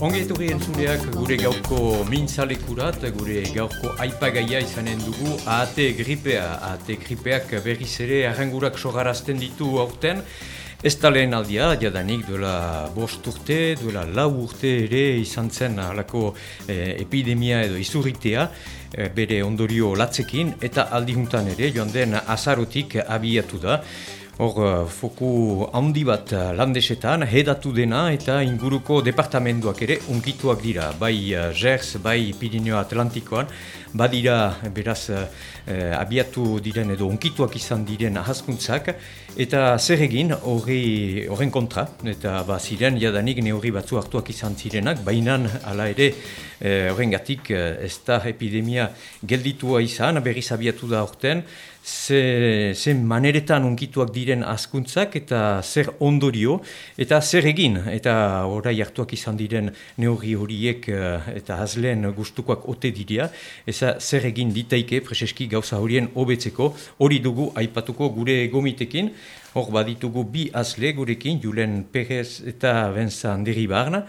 Ongeetorri entzuleak gure gaurko mintzalekurat, gure gaurko aipagaia izanen dugu AT gripea. AT gripeak berriz ere arrangurak sogarazten ditu aurten. Ez da lehen aldia, jadanik duela bost urte, duela lau urte ere izan zen alako eh, epidemia edo izurritea eh, bere ondorio latzekin eta aldihuntan ere joan den azarotik abiatu da. Hor, uh, foku handi bat uh, landesetan, hedatu dena eta inguruko departamentuak ere unkituak dira. Bai uh, Gers, bai Pirineo Atlantikoan, badira beraz abiatu diren edo unkituak izan diren ahazkuntzak. Eta zer egin horren kontra, eta ba, ziren jadanik neurri batzu hartuak izan zirenak, baina hala ere horren gatik ez da epidemia gelditua izan, berriz abiatu da horten, ze, ze maneretan unkituak diren askuntzak eta zer ondorio eta zer egin. Eta orai hartuak izan diren neurri horiek eh, eta hazleen gustukoak ote dira eza zer egin ditaike preseski gauza horien hobetzeko. Hori dugu aipatuko gure gomitekin. Hor baditugu bi azle gurekin Julen Perez eta Benza Anderi Barna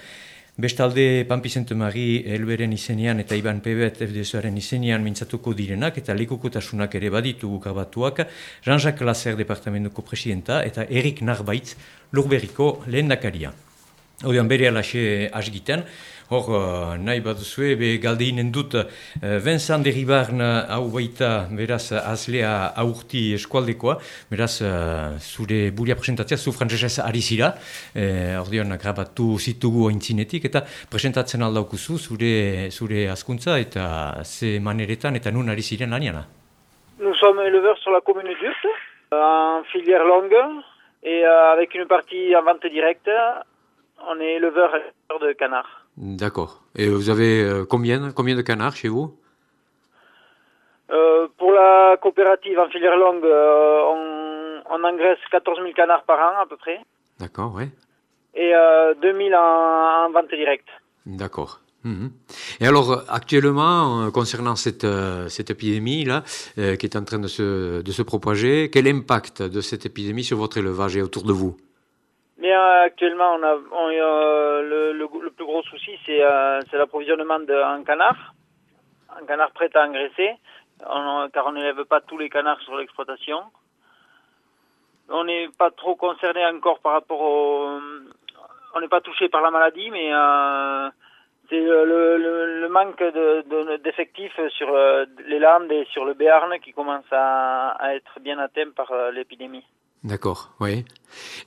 Bestalde, Pampi Zentumari Elberen izenean eta Iban Pebet FDSoaren izenean mintzatuko direnak eta likukotasunak ere baditu gukabatuak Jean-Jacques Lasser Departamentuko Presidenta eta Erik Narbaitz Lurberiko lehen dakaria. Odean bere alaxe asgiten, hor uh, nahi bat zue, be galdeinen dut uh, Vincent Deribarn hau baita beraz azlea aurti eskualdekoa, beraz uh, zure buria presentatzea zu frantzesez ari zira, eh, ordean grabatu zitugu ointzinetik, eta presentatzen aldaukuzu zure, zure askuntza eta ze maneretan eta nun ari ziren laniana. Nous sommes éleveurs sur la commune d'Urt, en filière longue, et euh, avec une partie en vente directe, On est éleveur de canards. D'accord. Et vous avez euh, combien, combien de canards chez vous? Euh, Pour la coopérative en filière longue, euh, on, on, engraisse 14 000 canards par an à peu près. D'accord, oui. Et euh, 2000 en, en vente directe. D'accord. Mmh. Et alors, actuellement, euh, concernant cette, euh, cette épidémie-là, euh, qui est en train de se, de se propager, quel impact de cette épidémie sur votre élevage et autour de vous? Euh, actuellement, on a, on, euh, le, le, le, plus gros souci, c'est euh, l'approvisionnement en canards, en canards prêts à engraisser, on, car on n'élève pas tous les canards sur l'exploitation. On n'est pas trop concerné encore par rapport au... On n'est pas touché par la maladie, mais c'est le, le, manque d'effectifs de, sur les Landes et sur le Béarn qui commence à, à être bien atteint par l'épidémie. D'accord, oui.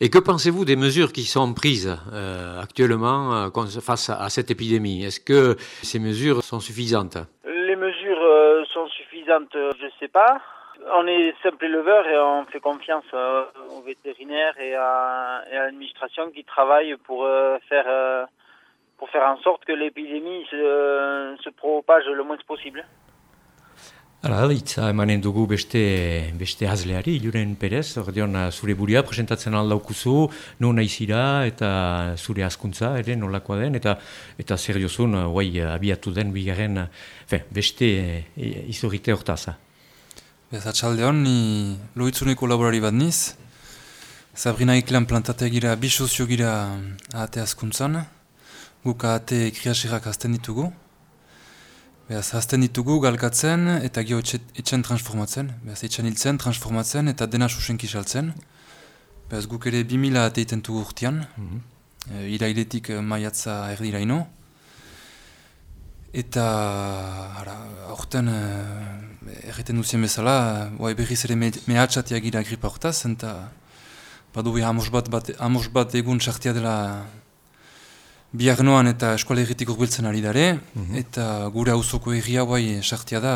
Et que pensez-vous des mesures qui sont prises euh, actuellement euh, face à, cette épidémie? Est-ce que ces mesures sont suffisantes? Les mesures euh, sont suffisantes, je ne sais pas. On est simple éleveur et on fait confiance aux vétérinaires et à, l'administration qui travaillent pour faire pour faire en sorte que l'épidémie se propage le moins possible. Hala, hitza emanen dugu beste, beste hazleari, Juren Perez, ordeon zure buria presentatzen aldaukuzu, nu naizira eta zure askuntza, ere nolakoa den, eta eta zer jozun, guai abiatu den bigarren, fe, beste e, izorite hortaza. Bez atxalde hon, ni loitzuneko laborari bat niz, Sabrina iklan plantate gira, bi sozio gira ahate askuntzan, guk ahate kriasirak azten ditugu, Beaz, hasten ditugu galkatzen eta gio etxen transformatzen. Beaz, etxen hiltzen, transformatzen eta dena susenki saltzen. Beaz, guk ere 2000 ateiten dugu urtean. Mm -hmm. e, irailetik e, maiatza erdiraino. Eta, ara, aurten, e, erreten duzien bezala, oa berriz ere mehatxatia gira gripa hortaz, eta badu amos bat, bat, amos bat egun txartia dela Biarnoan eta eskola erritik urbiltzen ari dare, mhm. eta gure hauzoko erria guai sartia da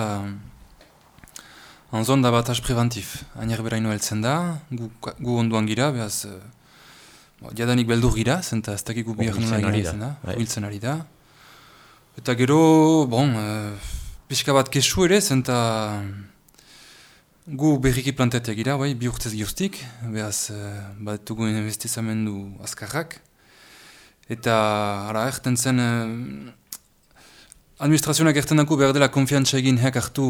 anzon da bat preventif. Ainer beraino heltzen da, gu, gu onduan gira, behaz, uh, jadanik beldur gira, zenta ez dakik gu biarnoan ari da, urbiltzen bai. ari da. Eta gero, bon, uh, pixka bat kesu ere, zenta gu berriki plantetea gira, bai, bi urtez gioztik, behaz, uh, bat dugu investizamendu azkarrak, Eta, ara, erten zen, eh, administrazioak erten dako behar dela konfiantza egin heak hartu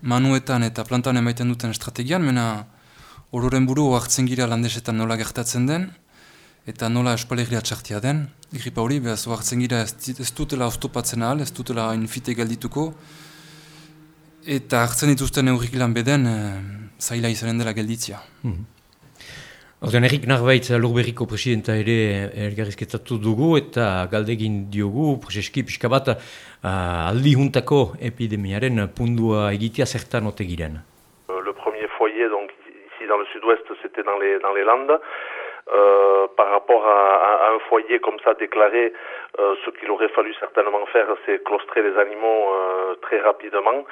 manuetan eta plantan emaiten duten estrategian, mena ororen buru hartzen gira landesetan nola gertatzen den, eta nola espalegia txartia den, gripa hori, behaz hartzen gira ez, ez dutela oztopatzen ahal, ez dutela infite geldituko, eta hartzen dituzten eurrikilan beden, e, zaila izanen dela gelditzia. Mm -hmm. Ordean, Erik Narbaitz Lurberriko presidenta ere elgarrizketatu dugu eta galdegin diogu, prezeski pixka bat, uh, aldi juntako epidemiaren pundua egitea zertan ote giren? Le premier foyer, donc, ici dans le sud-ouest, c'était dans les, dans les Landes. Euh, par rapport à, à, un foyer comme ça déclaré, euh, ce qu'il aurait fallu certainement faire, c'est claustrer les animaux euh, très rapidement.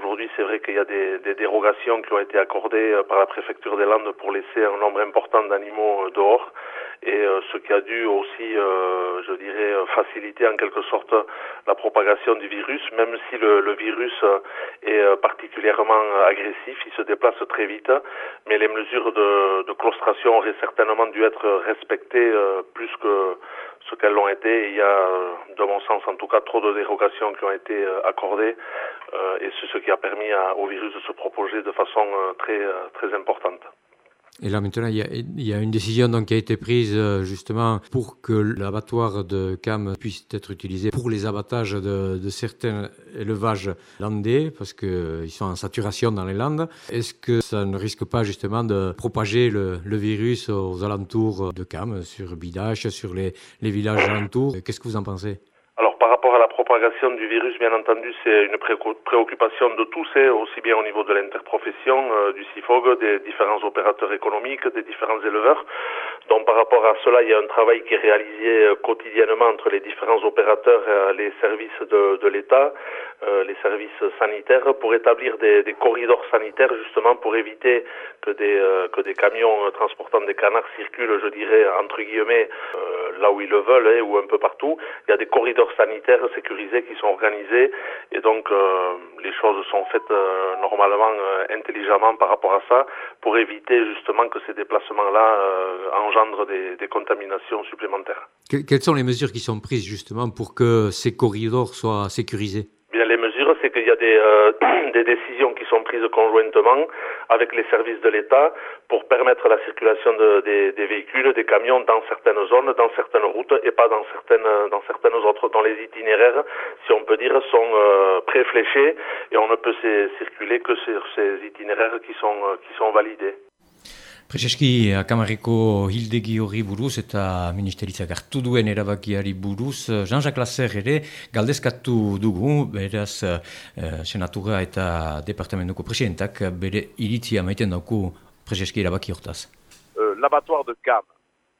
Aujourd'hui, c'est vrai qu'il y a des, des, dérogations qui ont été accordées euh, par la préfecture des Landes pour laisser un nombre important d'animaux euh, dehors, et euh, ce qui a dû aussi, je dirais, faciliter en quelque sorte la propagation du virus, même si le, le virus est particulièrement agressif, il se déplace très vite, mais les mesures de, de claustration auraient certainement dû être respectées plus que ce qu'elles l'ont été. Il y a, de mon sens, en tout cas, trop de dérogations qui ont été accordées euh, et c'est ce qui a permis à, au virus de se propager de façon euh, très, euh, très importante. Et là maintenant, il y, a, une décision donc, qui a été prise justement pour que l'abattoir de Cam puisse être utilisé pour les abattages de, certains élevages landais, parce qu'ils sont en saturation dans les Landes. Est-ce que ça ne risque pas justement de propager le, virus aux alentours de Cam, sur Bidache, sur les, les villages alentours? Qu'est-ce que vous en pensez? Propagation du virus, bien entendu, c'est une préoccupation de tous, hein, aussi bien au niveau de l'interprofession, euh, du CIFOG, des différents opérateurs économiques, des différents éleveurs. Donc par rapport à cela, il y a un travail qui est réalisé euh, quotidiennement entre les différents opérateurs, euh, les services de, l'État, les services sanitaires, pour établir des, corridors sanitaires justement pour éviter que des camions transportant des canards circulent, je dirais, entre guillemets, là où ils le veulent hein, ou un peu partout. Il y a des corridors sanitaires sécurisés qui sont organisés et donc euh, les choses sont faites euh, normalement euh, intelligemment par rapport à ça pour éviter justement que ces déplacements-là engendrent des, des, contaminations supplémentaires. quelles sont les mesures qui sont prises justement pour que ces corridors soient sécurisés? Bien, les mesures, c'est qu'il y a des, euh, des décisions qui sont prises conjointement avec les services de l'État pour permettre la circulation de, des, véhicules, des camions dans certaines zones, dans certaines routes et pas dans certaines, dans certaines autres. Dont les itinéraires, si on peut dire, sont euh, préfléchés et on ne peut circuler que sur ces itinéraires qui sont, euh, qui sont validés. Prezeski, akamarriko hildegi hori buruz eta ministeritzak hartu duen erabakiari buruz, Jean-Jacques Lasser ere galdezkatu dugu, beraz uh, senatura eta departamentuko presidentak bere iritzia maiten dauku Prezeski erabaki hortaz. Uh, L'abattoir de Cam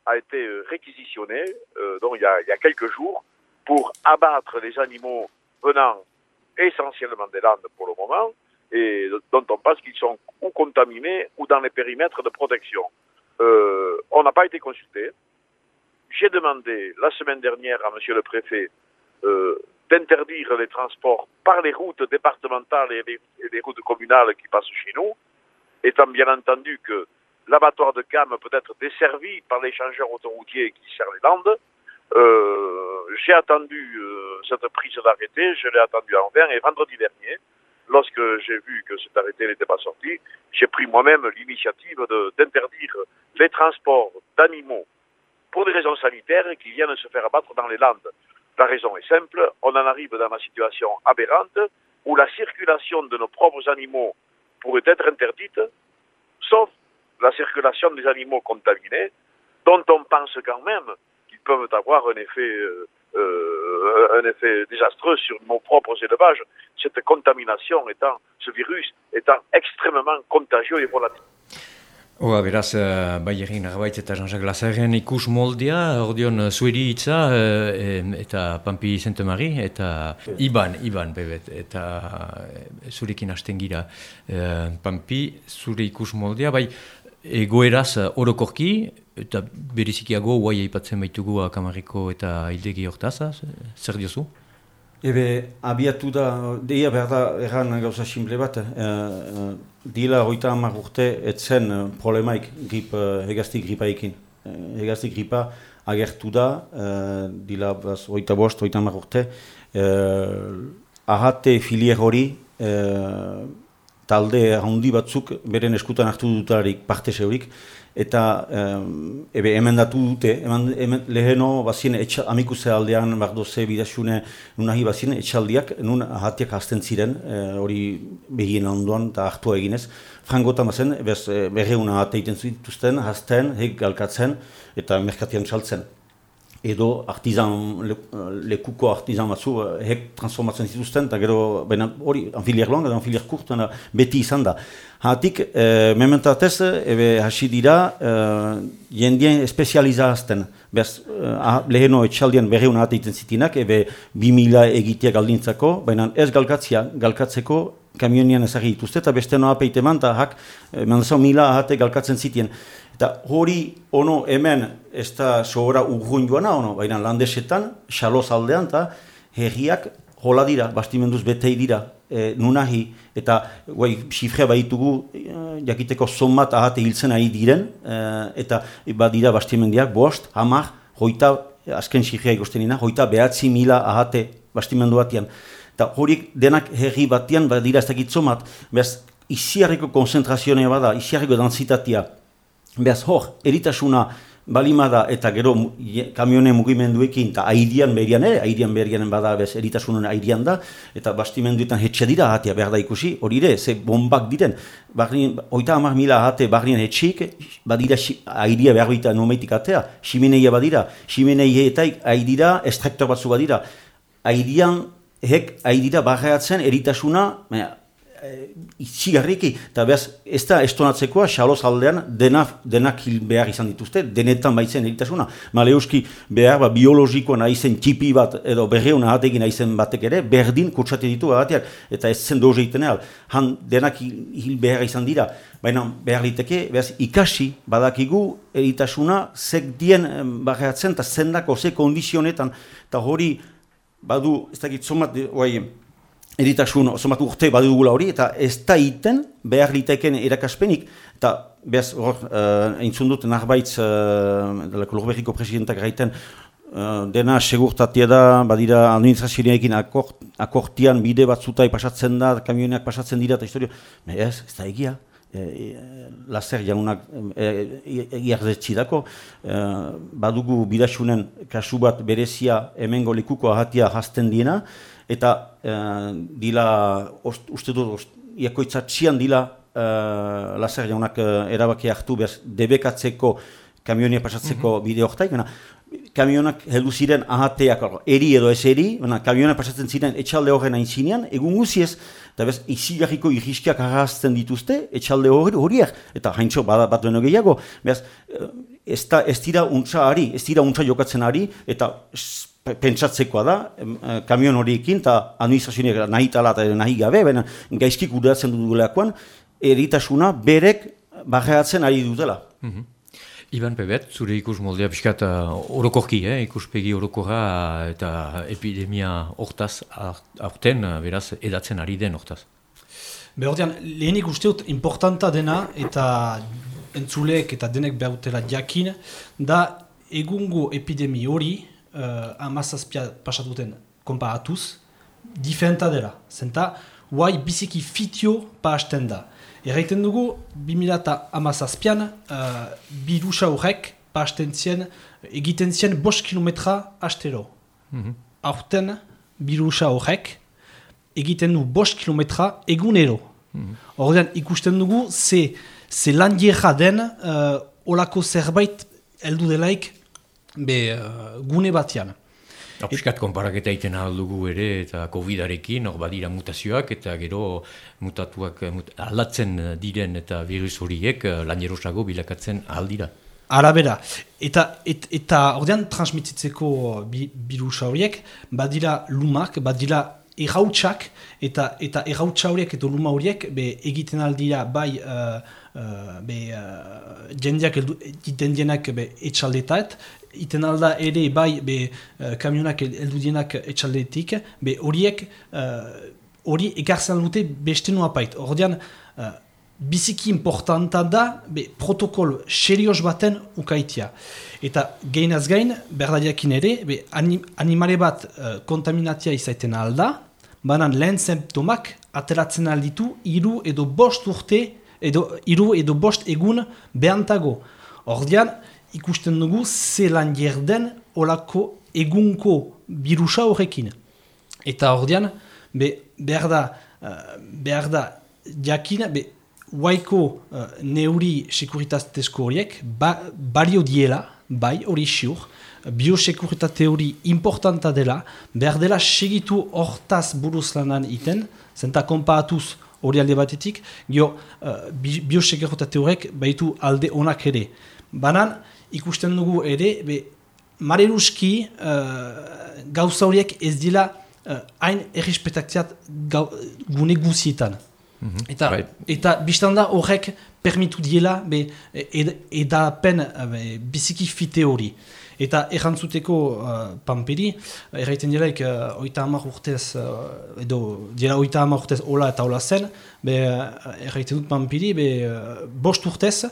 a été euh, réquisitionné euh, donc il y, a, il y a quelques jours pour abattre les animaux venant essentiellement des Landes pour le moment, et dont on pense qu'ils sont ou contaminés ou dans les périmètres de protection. Euh, on n'a pas été consulté. J'ai demandé la semaine dernière à Monsieur le Préfet euh, d'interdire les transports par les routes départementales et les, routes communales qui passent chez nous, étant bien entendu que l'abattoir de Cam peut être desservi par l'échangeur autoroutier qui sert les Landes. Euh, j'ai attendu cette prise d'arrêté, je l'ai attendu en vain et vendredi dernier, lorsque j'ai vu que cet arrêté n'était pas sorti, j'ai pris moi-même l'initiative d'interdire les transports d'animaux pour des raisons sanitaires qui viennent se faire abattre dans les Landes. La raison est simple, on en arrive dans une situation aberrante où la circulation de nos propres animaux pourrait être interdite, sauf la circulation des animaux contaminés, dont on pense quand même qu'ils peuvent avoir un effet euh, euh, un effet désastreux sur nos propres élevages, cette contamination étant, ce virus étant extrêmement contagieux et volatile. Oa, beraz, uh, bai egin agabait eta Jean-Jacques Lazaren ikus moldea, ordeon zueri itza uh, eta Pampi Zentemari, eta Iban, Iban, bebet, eta zurekin hasten gira. Uh, Pampi, zure ikus moldea, bai, egoeraz orokorki, eta berizikiago guai aipatzen baitugu kamariko eta hildegi hortaz, zer diozu? Ebe, abiatu da, deia behar da erran gauza simple bat, e, e, dila hoita hamar urte etzen problemaik grip, hegazti gripaikin. Hegazti gripa agertu da, e, dila hoita bost, hoita hamar urte, e, ahate filier hori, e, talde handi batzuk beren eskutan hartu dutarik parte zeurik, eta um, emendatu dute, eman, emen, leheno bazien etxa, amikuze aldean, bardoze, bidasune, nunahi bazien etxaldiak, nun ahatiak hasten ziren, hori behien ondoan eta hartua eginez, frangotan bazen, bez, berreuna ahate iten zituzten, hasten, hek galkatzen, eta merkatian saltzen edo artizan, lekuko artizan batzu, eh, hek transformatzen zituzten, eta gero, baina hori, anfiliar long, edo anfiliar kurt, beti izan da. Hatik, e, mementatez, ebe hasi dira, e, jendien espezializazten, behaz, e, leheno etxaldien berreun ahate iten zitinak, ebe 2000 egiteak aldintzako, baina ez galkatzia, galkatzeko kamionian ezagri dituzte, eta beste noa peiteman, eta hak, e, mila ahate galkatzen zitien. Eta hori ono hemen ez da sohora urguin joana ono, baina landesetan, xaloz aldean, eta herriak hola dira, bastimenduz betei dira, e, nunahi, eta guai, xifrea baitugu e, jakiteko zonbat ahate hiltzen ari diren, e, eta badira bastimendiak, bost, hamar, hoita, azken xifrea ikusten nina, hoita behatzi mila ahate bastimendu batian. Eta horik denak herri batian, badira ez dakit zomat, behaz, iziarriko konzentrazionea bada, iziarriko dantzitatia, Beaz, hor, eritasuna balimada eta gero kamione mugimenduekin eta aidian berian ere, aidian berianen bada bez eritasunen aidian da, eta bastimenduetan hetxe dira ahatea behar da ikusi, hori ere, ze bombak diren, barrien, oita hamar mila ahate barrien hetxik, badira aidia behar bita numeitik atea, simeneia badira, simeneia eta aidira, estraktor batzu badira, aidian, hek aidira barreatzen eritasuna, e, itxigarriki, eta behaz, ez da estonatzekoa, xaloz aldean, denak, denak hil behar izan dituzte, denetan baitzen eritasuna. Maleuski behar, ba, biologikoa nahi txipi bat, edo berreuna hategin nahi batek ere, berdin kutsate ditu bateak, eta ez zen doze iten han denak hil behar izan dira. Baina behar liteke, behaz, ikasi badakigu eritasuna, zek dien barreatzen, eta zendako, ze kondizionetan, eta hori, badu, ez dakit, zomat, oai, eritasun oso bat urte badugula hori, eta ez da iten behar liteken erakaspenik, eta behaz hor, uh, entzun dut narbaitz, uh, presidentak gaiten, uh, dena segurtatia da, badira administrazioarekin akort, akortian bide batzutai pasatzen da, kamioneak pasatzen dira, eta historio, ez, ez da egia. E, e, lazer janunak egiarretsi dako, e, badugu bidasunen kasu bat berezia hemengo likuko ahatia jazten diena, eta uh, dila, uste dut, iakoitza txian dila uh, lazer jaunak uh, erabaki hartu behaz debekatzeko kamionia pasatzeko mm -hmm. bide kamionak heldu ziren ahateak, eri edo ez eri, kamionak pasatzen ziren etxalde horren hain egun guziez, eta bez, izigarriko irriskiak arrazten dituzte, etxalde hori horiak, eta haintxo bat, bat duen gehiago, behaz, ez, da, ez dira untsa ari, ez dira untsa jokatzen ari, eta pentsatzekoa da, eh, kamion horiekin, eta administrazioak nahi tala eta nahi gabe, baina gaizkik udatzen dut eritasuna berek barreatzen ari dutela. Mm Iban Pebet, zure ikus moldea piskat uh, orokorki, eh? ikuspegi orokorra eta epidemia hortaz aurten, uh, beraz, edatzen ari den hortaz. Behordean, lehenik usteut importanta dena eta entzulek eta denek behautela jakin, da egungo epidemi hori, uh, amazazpia pasatuten komparatuz, diferenta dela. Zenta, guai biziki fitio pasten da. Erraiten dugu, 2000 uh, birusa horrek pasten zien, egiten zien bos kilometra astero. Mm -hmm. Aurten, birusa horrek egiten du bos kilometra egunero. Mm -hmm. ikusten dugu, ze, ze lan den, uh, olako zerbait eldu delaik be, uh, gune batean. Apiskat konparaketa iten dugu ere eta COVID-arekin, hor badira mutazioak eta gero mutatuak mut, aldatzen diren eta virus horiek uh, lanierosago bilakatzen aldira. Arabera, eta et, eta ordean transmititzeko bi, birusa horiek, badira lumak, badira errautsak, eta eta errautsa horiek eta luma horiek be, egiten aldira bai uh, uh, be, uh, jendeak egiten dienak etxaldetat, iten alda ere bai be uh, kamionak eldudienak etxaldetik, be horiek uh, hori ekartzen dute beste nua pait. Hordian, uh, biziki importanta da be protokol serioz baten ukaitia. Eta gainaz gain, berdadiakin ere, be anim, animale bat uh, kontaminatia izaiten alda, banan lehen zemptomak ateratzen alditu hiru edo bost urte, edo hiru edo bost egun behantago. Ordian, ikusten dugu zelan jerden olako egunko birusa horrekin. Eta ordian, be, behar da, uh, behar da, jakin, be, waiko uh, neuri sekuritaztezko horiek, ba, balio diela, bai hori siur, biosekuritate hori importanta dela, behar dela segitu hortaz buruz lanan iten, zenta konparatuz hori alde batetik, gio uh, biosekuritate horrek baitu alde onak ere. Banan, ikusten dugu ere, be, mareruski uh, gauza horiek ez dila uh, hain errespetaktiat gune guzietan. Mhm. Eta, right. eta biztanda horrek permitu diela be, ed, edapen be, biziki fite hori. Eta errantzuteko uh, pamperi, erraiten dira uh, oita hamar urtez, uh, edo dira oita hamar urtez hola eta hola zen, be, uh, erraiten dut pamperi, be, uh, bost urtez,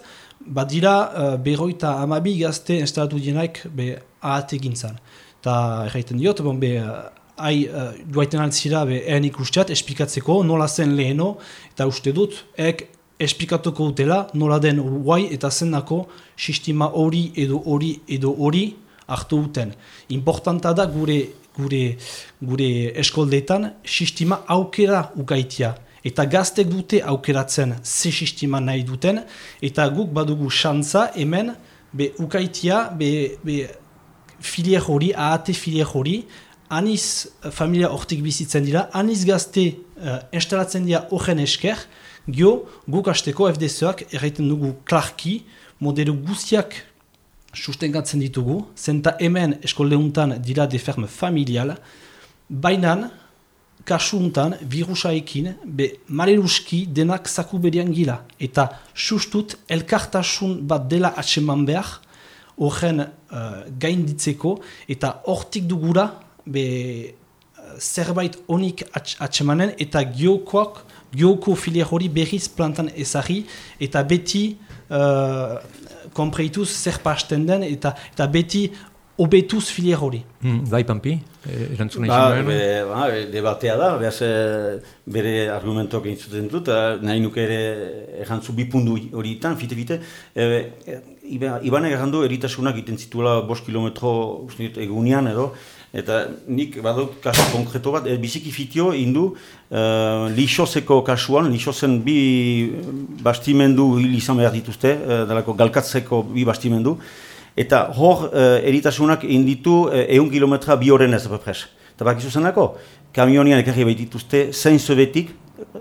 bat dira uh, berroita amabi gazte instalatu dienaik be, ahate gintzan. Eta erraiten diot, bon, be, uh, hai uh, duaiten altzira be, ehan ikusteat, espikatzeko, nola zen leheno, eta uste dut, ek esplikatuko dutela nola den guai eta zenako sistema hori edo hori edo hori hartu duten. Importanta da gure, gure, gure eskoldeetan sistema aukera ukaitia. Eta gaztek dute aukeratzen ze sistema nahi duten, eta guk badugu xantza hemen be ukaitia, be, be filier hori, ahate filier hori, aniz familia hortik bizitzen dira, aniz gazte uh, instalatzen dira horren esker, Gio, guk hasteko FDSoak erraiten dugu klarki, modelo guziak sustengatzen ditugu, zenta hemen eskoldeuntan dira de ferme familial, bainan, kasu untan, virusaekin, be maleruski denak zaku berian gila. Eta sustut, elkartasun bat dela atseman behar, horren uh, gainditzeko, eta hortik dugura, be uh, zerbait honik atsemanen, eta giokoak, Gioko filia hori berriz plantan ezari eta beti uh, konpreituz zer pasten den eta, eta beti obetuz filia hori. Mm, bai, Pampi? E, erantzuna ba, be, ba, debatea da, behaz, bere argumentoak entzuten dut, nahi nuke ere erantzu bipundu horietan, fite-fite. E, Ibanek errandu eritasunak iten zituela bost kilometro egunean edo, Eta nik badut kasu konkreto bat, e, biziki fitio indu uh, lixoseko kasuan, lixosen bi bastimendu hil izan behar dituzte, dalako galkatzeko bi bastimendu, eta hor uh, eritasunak inditu eun kilometra bi horren ez bepres. Eta bakizu zenako, kamionian ekarri behitituzte zein zobetik,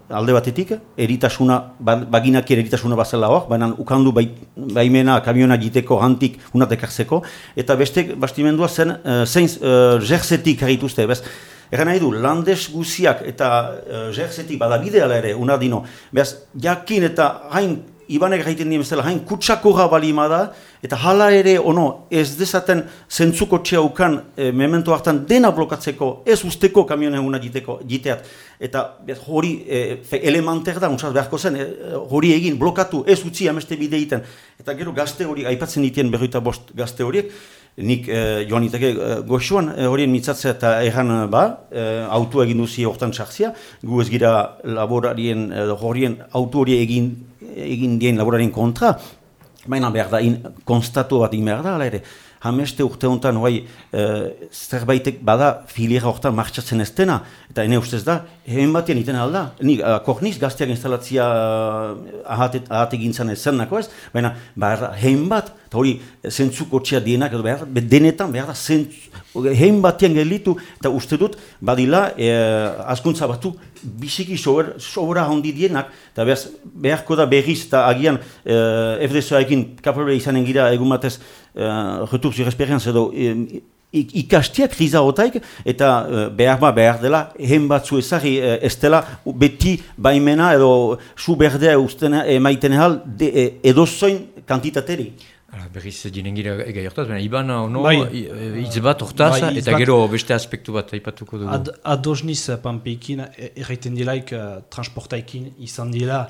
alde batetik, eritasuna, baginak eritasuna bazela hor, baina ukandu bai, baimena kamiona jiteko hantik unatekartzeko, eta beste bastimendua zen, uh, zein uh, jertzetik harrituzte, bez, Egan nahi du, landes guziak eta uh, jertzetik badabideala ere, unadino, bez, jakin eta hain Ibanek gaiten dien bezala, hain kutsakora balima da, eta hala ere, ono, ez dezaten zentzuko txea ukan e, memento hartan dena blokatzeko, ez usteko kamionen eguna jiteko, jiteat. Eta hori e, elementer da, untsaz beharko zen, e, hori egin, blokatu, ez utzi ameste bide egiten. Eta gero gazte hori, aipatzen ditien berroita bost gazte horiek, nik e, joan iteke goxuan e, horien mitzatzea eta erran ba, e, autu egin duzi hortan txartzia, gu ez gira laborarien, e, horien autu hori egin egin dien laborarien kontra, baina behar da, konstatu bat in behar da, ere, hameste urte honetan, e, zerbaitek bada filiera horretan martxatzen ez dena, eta ene ustez da, hemen batean iten alda, ni, korniz gazteak instalatzia ahate, ahate gintzen ez zen ez, baina behar da, hemen bat, eta hori zentzuko txea dienak, edo behar da, denetan behar da, zentzu, hemen batean gelitu, eta uste dut, badila, e, askuntza batu, biziki sobra handi dienak, eta beharko da berriz eta agian e, FDSoaekin kapabile izanen gira egun batez e, retur zur edo e, ikastiak kriza otaik, eta e, behar ba behar dela, hen batzu ezari ez dela beti baimena edo su berdea ustena emaiten ehal e, edozoin kantitateri. Berriz dinen gira ega jortaz, baina iban ono bai. hitz bat hortaz, bai, eta gero beste aspektu bat aipatuko dugu. Ad, ados niz panpeikin, erraiten dilaik uh, transportaikin izan dira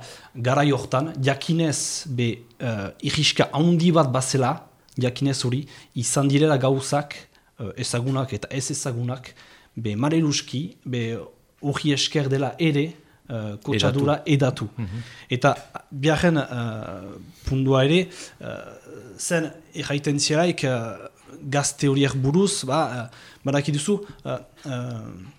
gara jortan, jakinez be uh, irriska handi bat bazela, jakinez hori, izan direla gauzak uh, ezagunak eta ez ezagunak, be mareluski, be hori esker dela ere, uh, kotxadura edatu. Mhm. Eta biharren uh, pundua ere, uh, zen erraiten ziaraik uh, gazte horiek buruz, ba, uh, badakiduzu, uh, uh,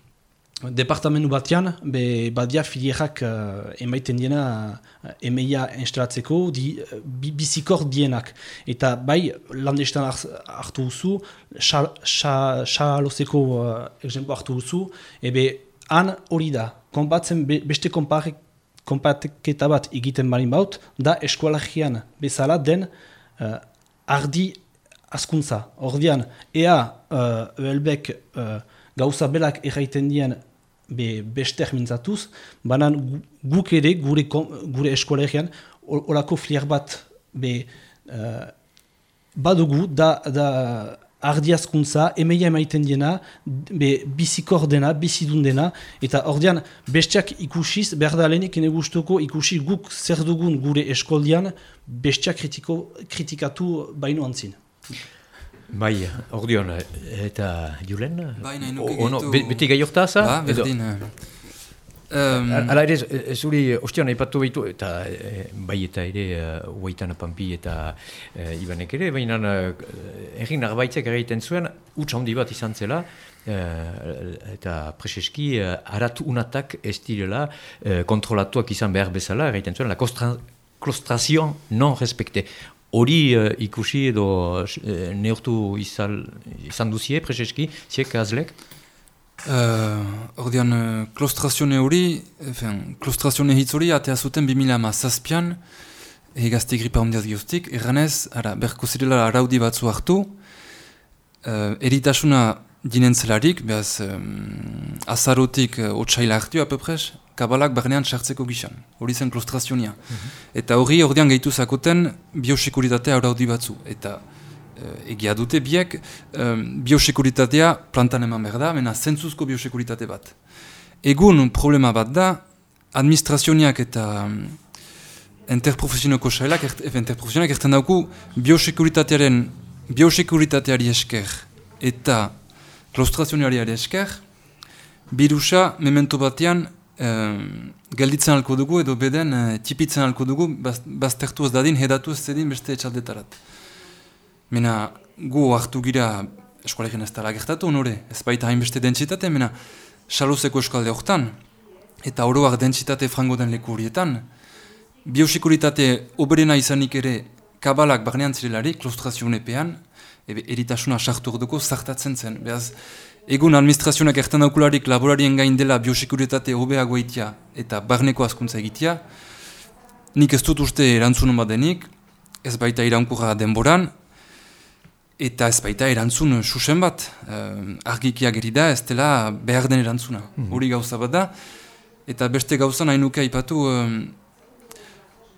Departamentu batean, be badia filierak uh, emaiten diena uh, emeia instalatzeko di, uh, bizikor dienak. Eta bai, landestan hartu duzu, xalozeko uh, exemplu hartu duzu, ebe han hori da, konbatzen be, beste konpateketa bat egiten barin baut, da eskualagian bezala den uh, ardi askuntza. Ordian, ea uh, Uelbek uh, gauza belak erraiten dien be, bester mintzatuz, banan guk ere, gure, gure eskolegian, olako fliar bat be, uh, badugu, da, da ardiazkuntza, emeia emaiten diena, be, bizikor dena, bizidun dena, eta ordean bestiak ikusiz, behar da lehenik gustuko ikusi guk zer dugun gure eskoldian, bestiak kritiko, kritikatu baino antzin. Bai, ordeon, eta Julen? Bai, nahi nuke gaitu... Beti gai orta Ba, berdin. Um, Ala ere, ez hori, ostion, ipatu behitu, eta e, bai eta ere, uh, uaitan apampi eta uh, ibanek ere, baina uh, errin arbaitzek egiten zuen, utx handi bat izan zela, eta preseski, uh, arat unatak ez direla uh, kontrolatuak izan behar bezala, egiten zuen, la klostrazio non respekte hori uh, ikusi edo uh, neurtu izal, izan duzie, prezeski, ziek azlek? Uh, ordean, uh, klostrazione hori, klostrazione hitz hori, atea zuten 2000 ama zazpian, egazte gripa ondiaz gehoztik, erranez, ara, berko zirela araudi batzu hartu, uh, eritasuna dinen zelarik, behaz, um, azarotik uh, otxaila hartu, apepres, kabalak barnean sartzeko gizan, hori zen klostrazionia. Mhm. Eta hori ordean gehitu zakoten biosekuritatea araudi batzu. Eta egia dute biek, um, biosekuritatea plantan eman behar da, mena zentzuzko biosekuritate bat. Egun problema bat da, administrazioniak eta um, interprofesionoko sailak, interprofesionak erten dauku biosekuritatearen biosekuritateari esker eta klostrazioniari esker, birusa memento batean gelditzen alko dugu edo beden uh, tipitzen alko dugu baztertu ez dadin, hedatu ez zedin beste etxaldetarat. Mena gu hartu gira eskualekin ez dara gertatu honore, ez baita hainbeste dentsitate, mena xaluzeko eskalde horretan, eta oroak dentsitate frango den leku horietan, biosikuritate oberena izanik ere kabalak barnean zirelari, klostrazionepean, eritasuna sartu dugu zartatzen zen. Beaz, Egun administrazionak ertan daukularik laborarien gain dela biosekuritate hobeago egitea eta barneko askuntza egitea, nik ez dut uste erantzun bat denik, ez baita iraunkurra denboran, eta ez baita erantzun susen bat, uh, argikia geri da, ez dela behar den erantzuna. Mhm. Hori gauza bat da, eta beste gauza nahi nuke aipatu,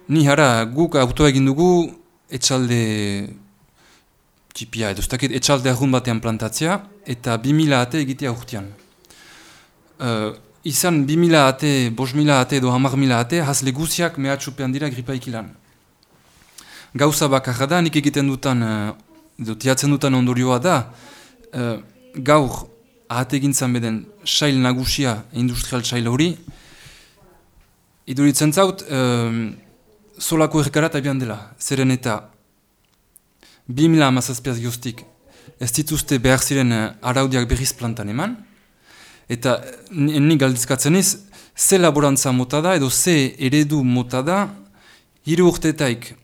ni hara guk autoa egin dugu, etxalde txipia edo, ez etxalde argun batean plantatzea, eta 2000 ate egitea urtean. Uh, izan 2000 ate, 5000 ate edo 10000 ate, hasle guziak mehatxupean dira gripaik ilan. Gauza bakarra da, nik egiten dutan, uh, edo tiatzen dutan ondorioa da, uh, gaur ahate egintzen beden sail nagusia, industrial sail hori, iduritzen zaut, uh, solako erkarat abian dela, zeren eta 2000 amazazpiaz joztik ez dituzte behar ziren uh, araudiak berriz plantan eman, eta ni galdizkatzen ez, ze laborantza mota da, edo ze eredu mota da, hiru urtetaik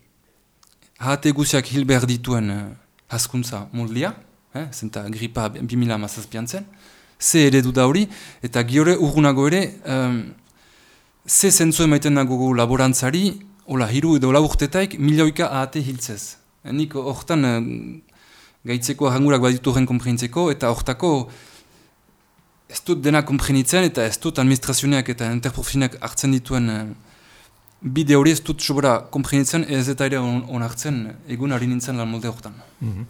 hate guziak hil behar dituen uh, haskuntza moldia, eh, zenta gripa 2000 amazazpian zen, ze eredu da hori, eta giore urgunago ere, um, ze zentzu emaiten nago laborantzari, hola, hiru edo lau urtetaik milioika ahate hiltzez. Nik horretan uh, gaitzeko ahangurak baditu horren komprentzeko, eta horretako ez dut dena komprenitzen, eta ez dut administrazioneak eta interprofesionak hartzen dituen uh, bide hori ez dut sobra komprenitzen, ez eta ere onartzen egun hari nintzen lan molde horretan. Mm -hmm.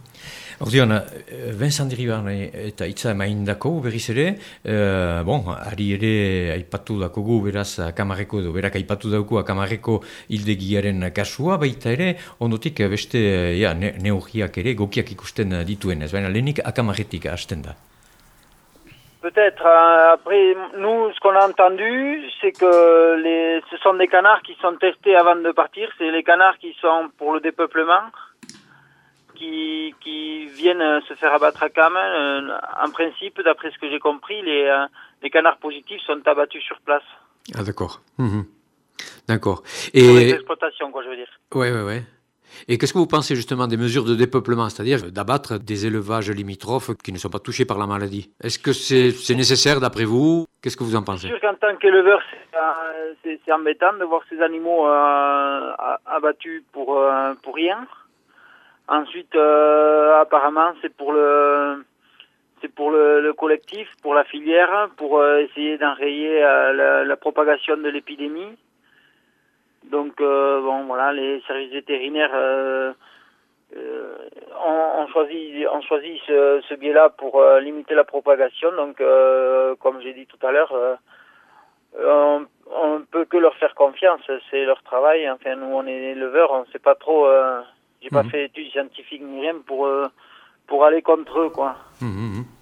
Ordean, eh, Vincent Diribarne eta itza emain dako berriz ere, uh, bon, ari ere aipatu dako gu beraz akamarreko edo berak aipatu dauko akamarreko hildegiaren kasua, baita ere, ondotik beste ja, ne neurriak ere gokiak ikusten dituen, ez baina lehenik akamarretik hasten da. Peut-être. Euh, après, nous, ce qu'on a entendu, c'est que les, ce sont des canards qui sont testés avant de partir. C'est les canards qui sont pour le dépeuplement, qui, qui viennent se faire abattre à Cam. Euh, en principe, d'après ce que j'ai compris, les, euh, les canards positifs sont abattus sur place. Ah, d'accord. Mhm. D'accord. Et... Pour les exploitations, quoi, je veux dire. Ouais, ouais, ouais. Et qu'est-ce que vous pensez justement des mesures de dépeuplement, c'est-à-dire d'abattre des élevages limitrophes qui ne sont pas touchés par la maladie? Est-ce que c'est nécessaire d'après vous? Qu'est-ce que vous en pensez? Sûr qu'en tant qu'éleveur, c'est embêtant de voir ces animaux euh, abattus pour, euh, pour rien. Ensuite, euh, apparemment, c'est pour le c'est pour le, le, collectif, pour la filière, pour essayer d'enrayer la, la, propagation de l'épidémie. Donc, euh, bon, voilà, les services vétérinaires ont, ont, choisi, ont choisi ce, ce biais-là pour limiter la propagation. Donc, comme j'ai dit tout à l'heure, on, on peut que leur faire confiance. C'est leur travail. Enfin, nous, on est éleveurs, on ne sait pas trop. j'ai pas mhm. fait d'études scientifiques ni rien pour pour aller contre eux, quoi. Mm -hmm.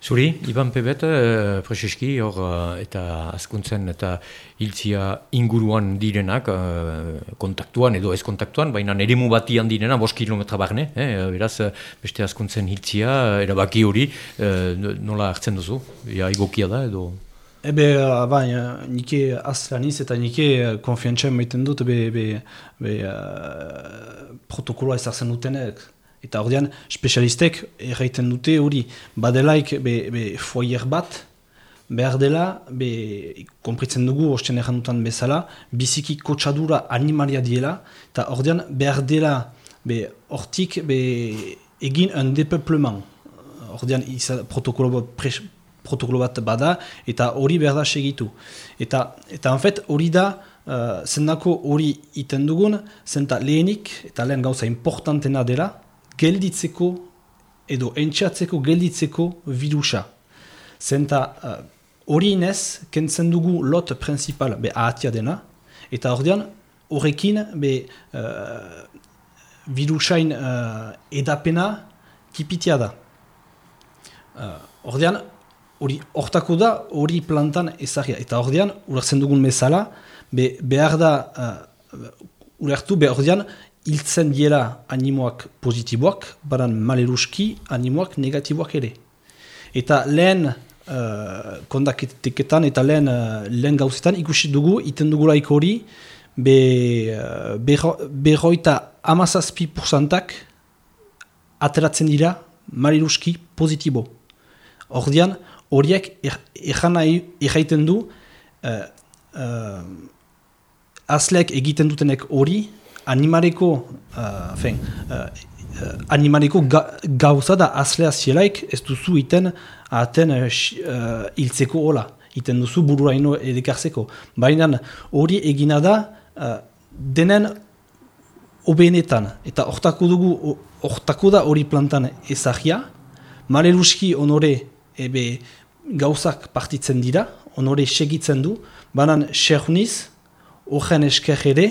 Zuri, Iban Pebet, uh, Prezeski, hor, uh, eta askuntzen eta hiltzia inguruan direnak, uh, kontaktuan edo ez kontaktuan, baina eremu batian direna, bost kilometra barne, eh, beraz, beste askuntzen hiltzia, erabaki hori, uh, nola hartzen duzu, ja, egokia da edo... Ebe, bai, nike astraniz eta nike konfiantzen maiten dut, be, be, be uh, protokoloa ezartzen dutenek, Eta ordean, spezialistek erraiten dute hori badelaik be, be foier bat, behar dela, be, kompritzen dugu, osten errandutan bezala, biziki kotsadura animalia diela, eta ordean behar dela be, hortik be, egin un depeuplement. Ordean, protokolo, protokolo bat bada, eta hori behar da segitu. Eta, eta en fet, hori da, uh, zendako hori iten dugun, zenta lehenik, eta lehen gauza importantena dela, gelditzeko edo entxatzeko gelditzeko virusa. Zenta uh, hori inez, kentzen dugu lot principal be ahatia dena, eta ordean horrekin be uh, virusain uh, edapena kipitia da. Uh, ordean hori hortako da hori plantan ezagia. Eta ordean, urartzen dugun bezala, be, behar da uh, urartu, be ordean hiltzen diela animoak positiboak, baran maleruski animoak negatiboak ere. Eta lehen uh, kondaketeketan eta lehen, uh, lehen gauzetan ikusi dugu, iten dugulaik hori, be, uh, berroita amazazpi porsantak ateratzen dira maleruski positibo. Ordian, horiek erjana erraiten du, uh, uh, azleak egiten dutenek hori, animareko, uh, fen, uh, uh, animareko ga, gauza da azlea zielaik ez duzu iten aten uh, uh, iltzeko hola, iten duzu bururaino edekarzeko. Baina hori egina da uh, denen obenetan, eta hortako dugu, hortako da hori plantan ezagia, maleruski onore ebe gauzak partitzen dira, onore segitzen du, banan xeruniz, horren esker ere,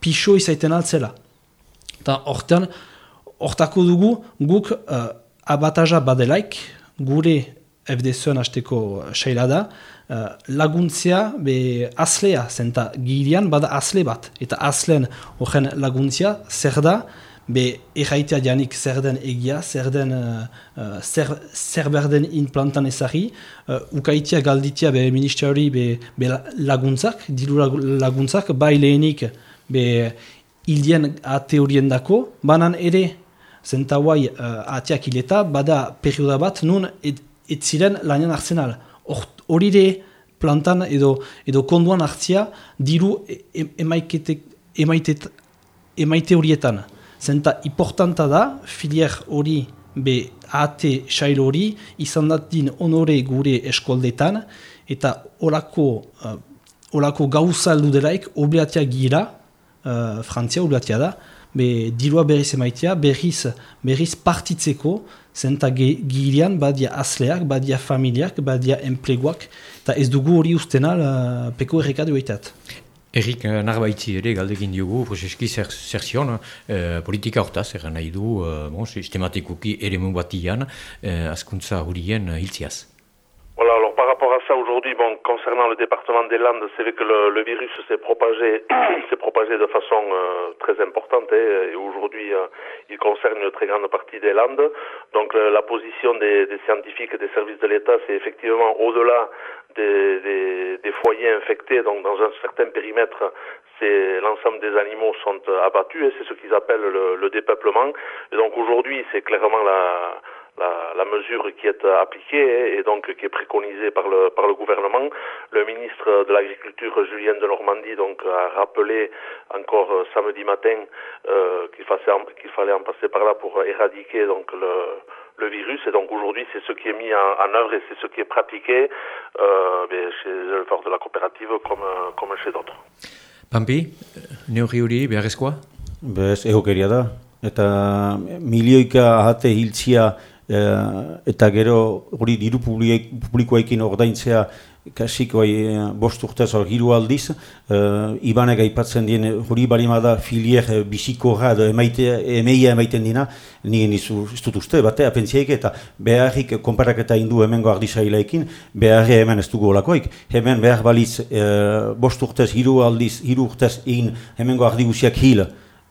pixo izaiten altzela. Eta hortan, hortako dugu guk uh, abataja badelaik, gure FDZ-en hasteko saila da, uh, laguntzia be azlea, zenta girian bada azle bat. Eta azlen horren laguntzia zer da, be erraitea janik zer den egia, zer den uh, zer, zer berden implantan ezari, uh, ukaitia galditia be ministeri be, be laguntzak, dilu laguntzak, bai lehenik be hildien ate horien dako, banan ere zentauai uh, ateak hileta, bada perioda bat nun et, et ziren lanian hartzen Hori de plantan edo, edo konduan hartzia diru e, emaitet, emaite horietan. Zenta importanta da, filier hori be ate sail hori izan datin honore gure eskoldetan eta olako, uh, olako gauza aldu delaik obliatia gira uh, Frantzia ulatia da, be dirua berriz emaitia, berriz, berriz partitzeko, zenta gilean badia asleak, badia familiak, badia enpleguak, eta ez dugu hori ustena uh, peko errekadu eitat. Erik uh, narbaitzi ere galdekin diogu, prozeski zer, zer zion, uh, politika hortaz, erra nahi du, uh, bon, sistematikuki ere mu batian, uh, askuntza hurien uh, hiltziaz. Concernant le département des Landes, c'est vrai que le, le virus s'est propagé, s'est propagé de façon euh, très importante hein, et aujourd'hui euh, il concerne une très grande partie des Landes. Donc la position des, des, scientifiques et des services de l'État, c'est effectivement au-delà des, des, des, foyers infectés, donc dans un certain périmètre, c'est l'ensemble des animaux sont abattus et c'est ce qu'ils appellent le, le dépeuplement. Et donc aujourd'hui, c'est clairement la la, la, mesure qui est appliquée et donc qui est préconisée par le, par le gouvernement. Le ministre de l'Agriculture, Julien de Normandie, donc, a rappelé encore samedi matin euh, qu'il qu'il fallait en passer par là pour éradiquer donc, le, le virus. Et donc aujourd'hui, c'est ce qui est mis en, en œuvre et c'est ce qui est pratiqué euh, chez les éleveurs de la coopérative comme, comme chez d'autres. Pampi, neurri hori beharrezkoa? Bez, egokeria da. Eta milioika ahate hiltzia e, eta gero hori diru publikoekin ordaintzea kasik bai bost urtez hor hiru aldiz, e, Ibanek aipatzen dien hori balima da filier biziko edo emaite, emeia emaiten dina, nire nizu ez dut uste, bate, apentziaik eta beharrik konparaketa indu hemengo ardizaileekin, beharri hemen ez dugu olakoik. Hemen behar baliz e, bost urtez hiru aldiz, hiru urtez egin hemengo ardigusiak hil,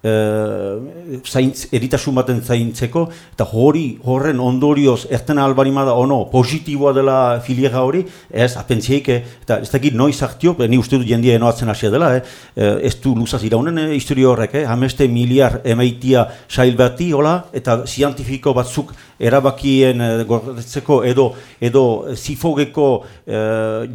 e, zaintz, eritasun baten zaintzeko, eta hori horren ondorioz erten albarima da ono positiboa dela filiera hori, ez, apentziek, eta ez dakit noiz hartio, ni uste dut jendia enoatzen hasia dela, eh? ez du luzaz iraunen eh, historio horrek, eh? hameste miliar emaitia sail bati, hola, eta zientifiko batzuk erabakien gordetzeko edo edo zifogeko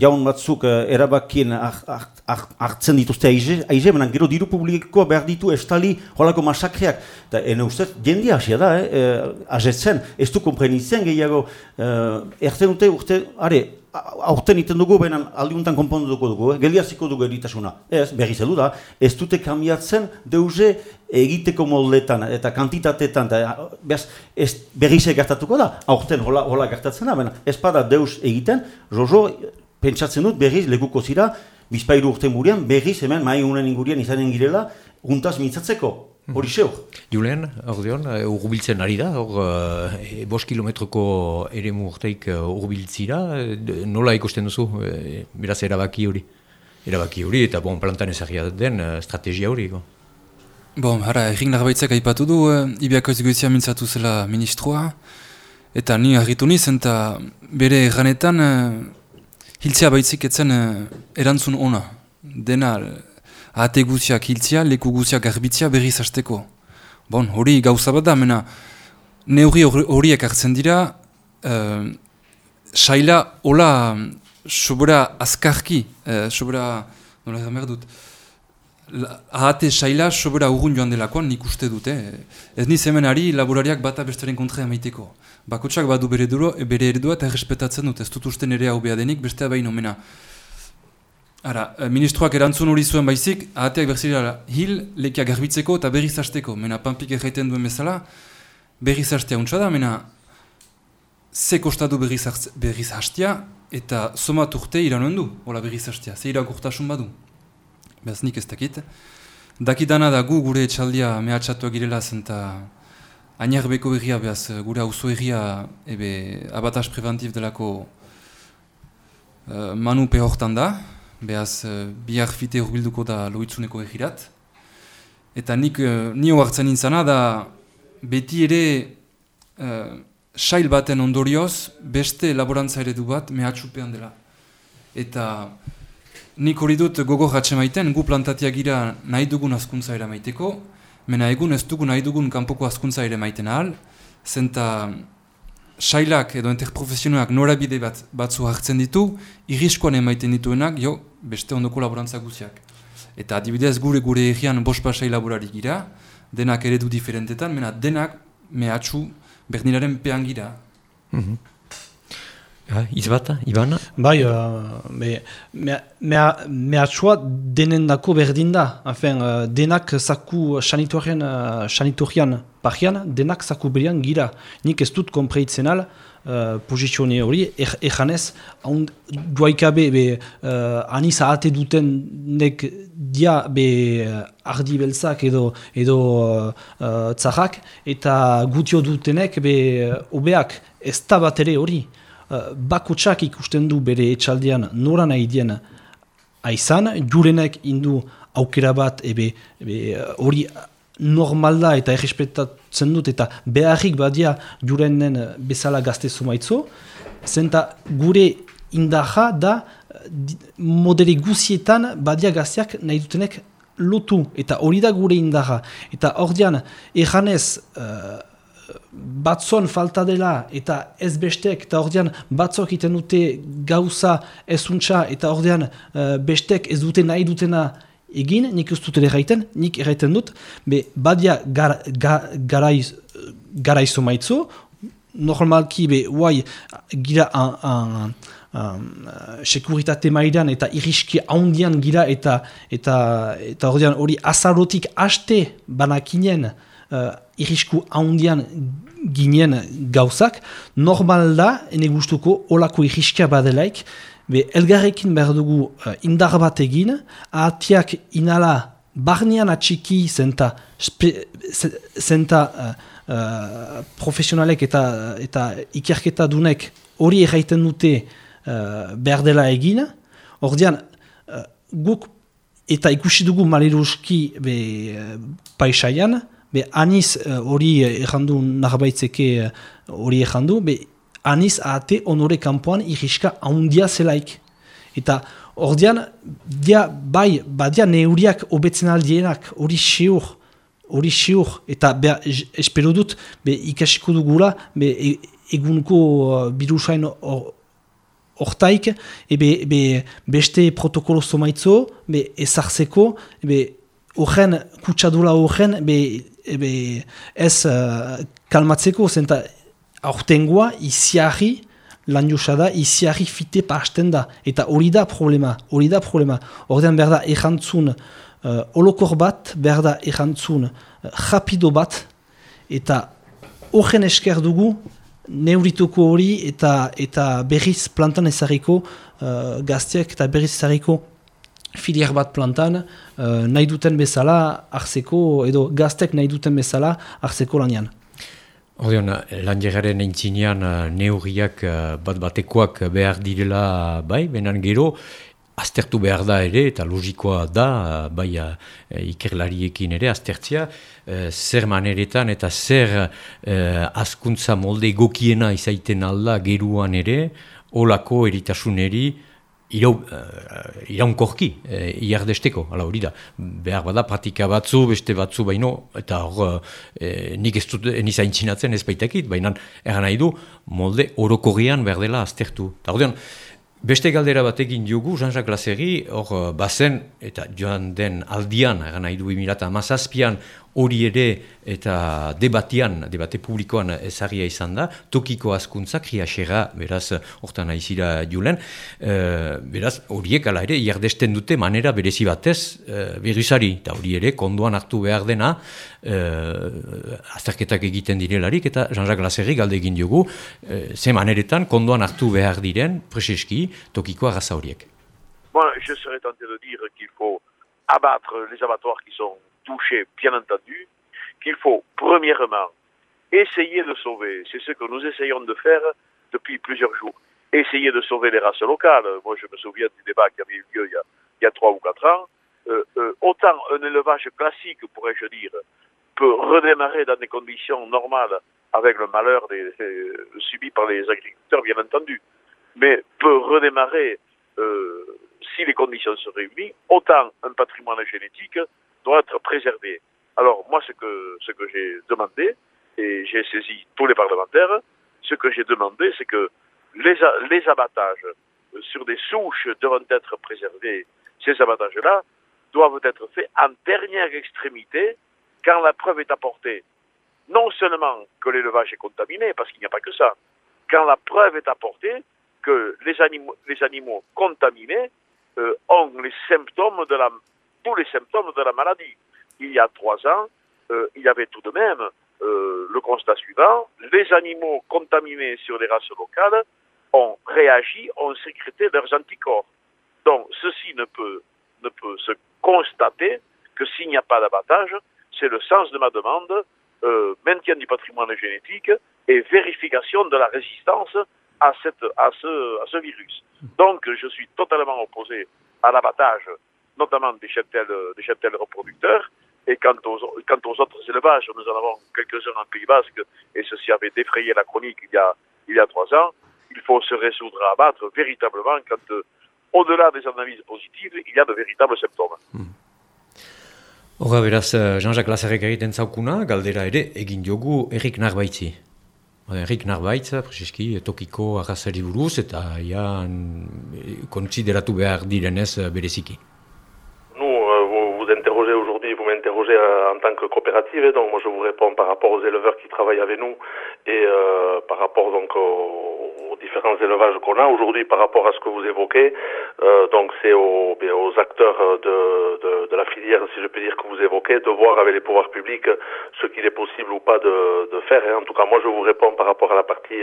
jaun batzuk erabakien hartzen dituzte aize, aize, gero diru publiko behar ditu estali holako masakreak. Eta ene ustez, jendia hasia da, eh, eh, azetzen, ez du komprenitzen gehiago, eh, erten dute urte, are, aurten iten dugu, baina aldiuntan konpondu dugu, eh? geliaziko dugu eritasuna. Ez, berri zelu da, ez dute kambiatzen deuze egiteko moldetan eta kantitatetan, eta behaz, ez berri gertatuko da, aurten hola, hola gertatzen da, baina ez bada deus egiten, jojo, pentsatzen dut berriz leguko zira, bizpairu urte murian, berriz hemen mai unen ingurian izanen girela, untaz mitzatzeko, hori mm. zeu. Julen, ordeon, eh, urbiltzen ari da, hor, e, bos kilometroko ere urteik urbiltzira, nola ikusten duzu, e, beraz erabaki hori? Erabaki hori, eta bon, plantan ezagia den estrategia hori. Go. Bon, hara, egin narbaitzak aipatu du, e, Ibiako ez mintzatu zela ministroa, eta ni harritu nizen, eta bere erranetan, hiltzea baitzik etzen uh, erantzun ona. Dena, ahate guziak hiltzea, leku guziak garbitzea berriz hasteko. Bon, hori gauza bat da, mena, neuri horiek hartzen dira, uh, saila hola sobera azkarki, uh, sobera, nola egan behar dut, ahate saila sobera urgun joan delakoan nik uste dute. Ez niz hemen ari laborariak bata bestaren kontra emaiteko bakotsak badu bere duro, bere eredua eta errespetatzen dut, ez dut uste nire hau denik, bestea behin omena. Ara, eh, ministroak erantzun hori zuen baizik, ahateak berzirela hil lekia garbitzeko eta berriz hasteko. Mena pampik erraiten duen bezala, berriz hastea untsa da, mena ze kostatu berriz, berriz hastea eta somat urte iranuen du, hola berriz hastea, ze irakurtasun badu. Beaz nik ez dakit. Dakidana da gu gure etxaldia mehatxatuak girela zen Ainar beko egia behaz, gure auzo egia ebe abataz preventif delako uh, manu pehortan da, behaz uh, bihar fite urbilduko da loitzuneko egirat. Eta nik uh, nio hartzen nintzana da beti ere uh, sail baten ondorioz beste laborantza ere du bat mehatxupean dela. Eta nik hori dut gogo jatxe maiten, gu plantatiak gira nahi dugun azkuntza eramaiteko, Mena egun ez dugun nahi dugun kanpoko azkuntza ere maiten ahal, zenta sailak edo interprofesionalak norabide bat batzu hartzen ditu, irriskoan emaiten dituenak, jo, beste ondoko laborantza guziak. Eta adibidez gure gure egian bospa sail laborari gira, denak eredu diferentetan, mena denak mehatxu berdinaren pean gira. Mm Ja, izbata, Ibana? Bai, uh, me, me, me, denen dako berdin da. Enfin, uh, denak zaku sanitorian, uh, sanitorian parian, denak zaku berian gira. Nik ez dut kompreitzen al, uh, posizione hori, er, ejanez, duaikabe, be, uh, aniz ahate duten nek dia be uh, ardi belzak edo, edo uh, eta gutio dutenek be obeak ez da ere hori. uh, bakotsak ikusten du bere etxaldean nora nahi dien aizan, jurenek indu aukera bat ebe hori normal da eta errespetatzen dut eta beharrik badia jurenen bezala gazte zumaitzo, zenta gure indaja da modele guzietan badia gazteak nahi dutenek lotu eta hori da gure indaja. Eta hor dian, erranez uh, batzon falta dela eta ez bestek eta hor dian batzok iten dute gauza ezuntza eta hor dian uh, bestek ez dute nahi dutena egin, nik dut ere gaiten, nik erraiten dut, be, badia gar, gar, garaiz, garaizo maitzo, normalki be, guai, gira an, an, an, sekuritate maidan eta iriski haundian gira eta eta eta hori azarotik haste banakinen uh, irisku haundian ginen gauzak, normal da, ene gustuko, olako iriskia badelaik, Be, elgarrekin behar dugu uh, indar bat egin, ahatiak inala barnean atxiki zenta, zenta uh, uh, profesionalek eta, eta ikerketa dunek hori erraiten dute uh, behar dela egin. Ordean, uh, guk eta ikusi dugu maleruski be, uh, paisaian, be, aniz hori uh, errandu narbaitzeke hori uh, errandu, aniz ahate onore kanpoan iriska haundia zelaik. Eta ordean, dia, bai, badia neuriak obetzen aldienak, hori siur, hori siur, eta be, espero dut, be, ikasiko dugula, be, e, egunko uh, birusain hortaik, ebe, be, beste protokolo somaitzo, be, ezartzeko, be, horren, kutsadula horren, be, be, ez uh, kalmatzeko, zenta, aurtengoa iziarri lan da, iziarri fite pasten da. Eta hori da problema, hori da problema. Horten behar da ejantzun uh, holokor bat, behar da ejantzun uh, rapido bat, eta horren esker dugu neurituko hori eta eta berriz plantan ezarriko uh, gazteak eta berriz ezarriko filiar bat plantan uh, nahi duten bezala hartzeko, edo gaztek nahi duten bezala hartzeko lanian. Ordeon, lan jegaren entzinean eh, neurriak eh, bat batekoak behar direla bai, benan gero, aztertu behar da ere, eta logikoa da, eh, bai ikerlariekin ere, aztertzia, zer maneretan eta zer askuntza molde gokiena izaiten alda geruan ere, olako eritasuneri, irau, uh, iraunkorki, uh, iardesteko, ala hori da. Behar bada pratika batzu, beste batzu baino, eta hor, uh, nik ez dut enizaintzinatzen ez baitakit, baina eran nahi du, molde orokorrian behar dela aztertu. Eta hori Beste galdera batekin diogu, Jean-Jacques Lasserri, hor bazen, eta joan den aldian, eran nahi du emilata, mazazpian hori ere eta debatian, debate publikoan ezagia izan da, tokiko askuntza, kriaxera, beraz, hortan aizira julen, e, beraz, horiek ala ere, iardesten dute manera berezi batez e, berrizari, eta hori ere, konduan hartu behar dena, e, azterketak egiten direlarik, eta Jean-Jacques Lasserri galde egin diogu, e, ze maneretan, konduan hartu behar diren, preseski, tokiko arraza horiek. Bon, je serais tenté de dire qu'il faut abattre les abattoirs qui sont touché, bien entendu, qu'il faut, premièrement, essayer de sauver. C'est ce que nous essayons de faire depuis plusieurs jours. Essayer de sauver les races locales. Moi, je me souviens du débat qui avait eu lieu il y a, trois ou quatre ans. Euh, euh, autant un élevage classique, pourrais-je dire, peut redémarrer dans des conditions normales avec le malheur des, subi par les agriculteurs, bien entendu, mais peut redémarrer euh, si les conditions se réunissent, autant un patrimoine génétique doit être préservé. Alors moi, ce que, ce que j'ai demandé, et j'ai saisi tous les parlementaires, ce que j'ai demandé, c'est que les, abattages sur des souches devront être préservés. Ces abattages-là doivent être faits en dernière extrémité quand la preuve est apportée. Non seulement que l'élevage est contaminé, parce qu'il n'y a pas que ça, quand la preuve est apportée que les animaux, les animaux contaminés euh, ont les symptômes de la tous les symptômes de la maladie. Il y a trois ans, euh, il y avait tout de même euh, le constat suivant, les animaux contaminés sur les races locales ont réagi, ont sécrété leurs anticorps. Donc ceci ne peut, ne peut se constater que s'il n'y a pas d'abattage, c'est le sens de ma demande, euh, maintien du patrimoine génétique et vérification de la résistance à, cette, à, ce, à ce virus. Donc, je suis totalement opposé à l'abattage, notamment des cheptels, des cheptels reproducteurs. Et quant aux, quant aux autres élevages, nous en avons quelques-uns en Pays Basque, et ceci avait défrayé la chronique il y a, il y a trois ans. Il faut se résoudre à abattre véritablement quand, euh, au-delà des analyses positives, il y a de véritables symptômes. Hmm. Hora beraz, eh, Jean-Jacques Lazarek egiten zaukuna, galdera ere, egin diogu Erik Narbaitzi. Erik Narbaitz, prezeski, tokiko agazari buruz, eta ja, kontsideratu behar direnez eh, bereziki. Euh, en coopérative. donc moi je vous réponds par rapport aux éleveurs qui travaillent avec nous et euh, par rapport donc aux, différents élevages qu'on a aujourd'hui par rapport à ce que vous évoquez. Euh, donc c'est aux, acteurs de, de, la filière, si je peux dire, que vous évoquez, de voir avec les pouvoirs publics ce qu'il est possible ou pas de, de faire. Et en tout cas, moi je vous réponds par rapport à la partie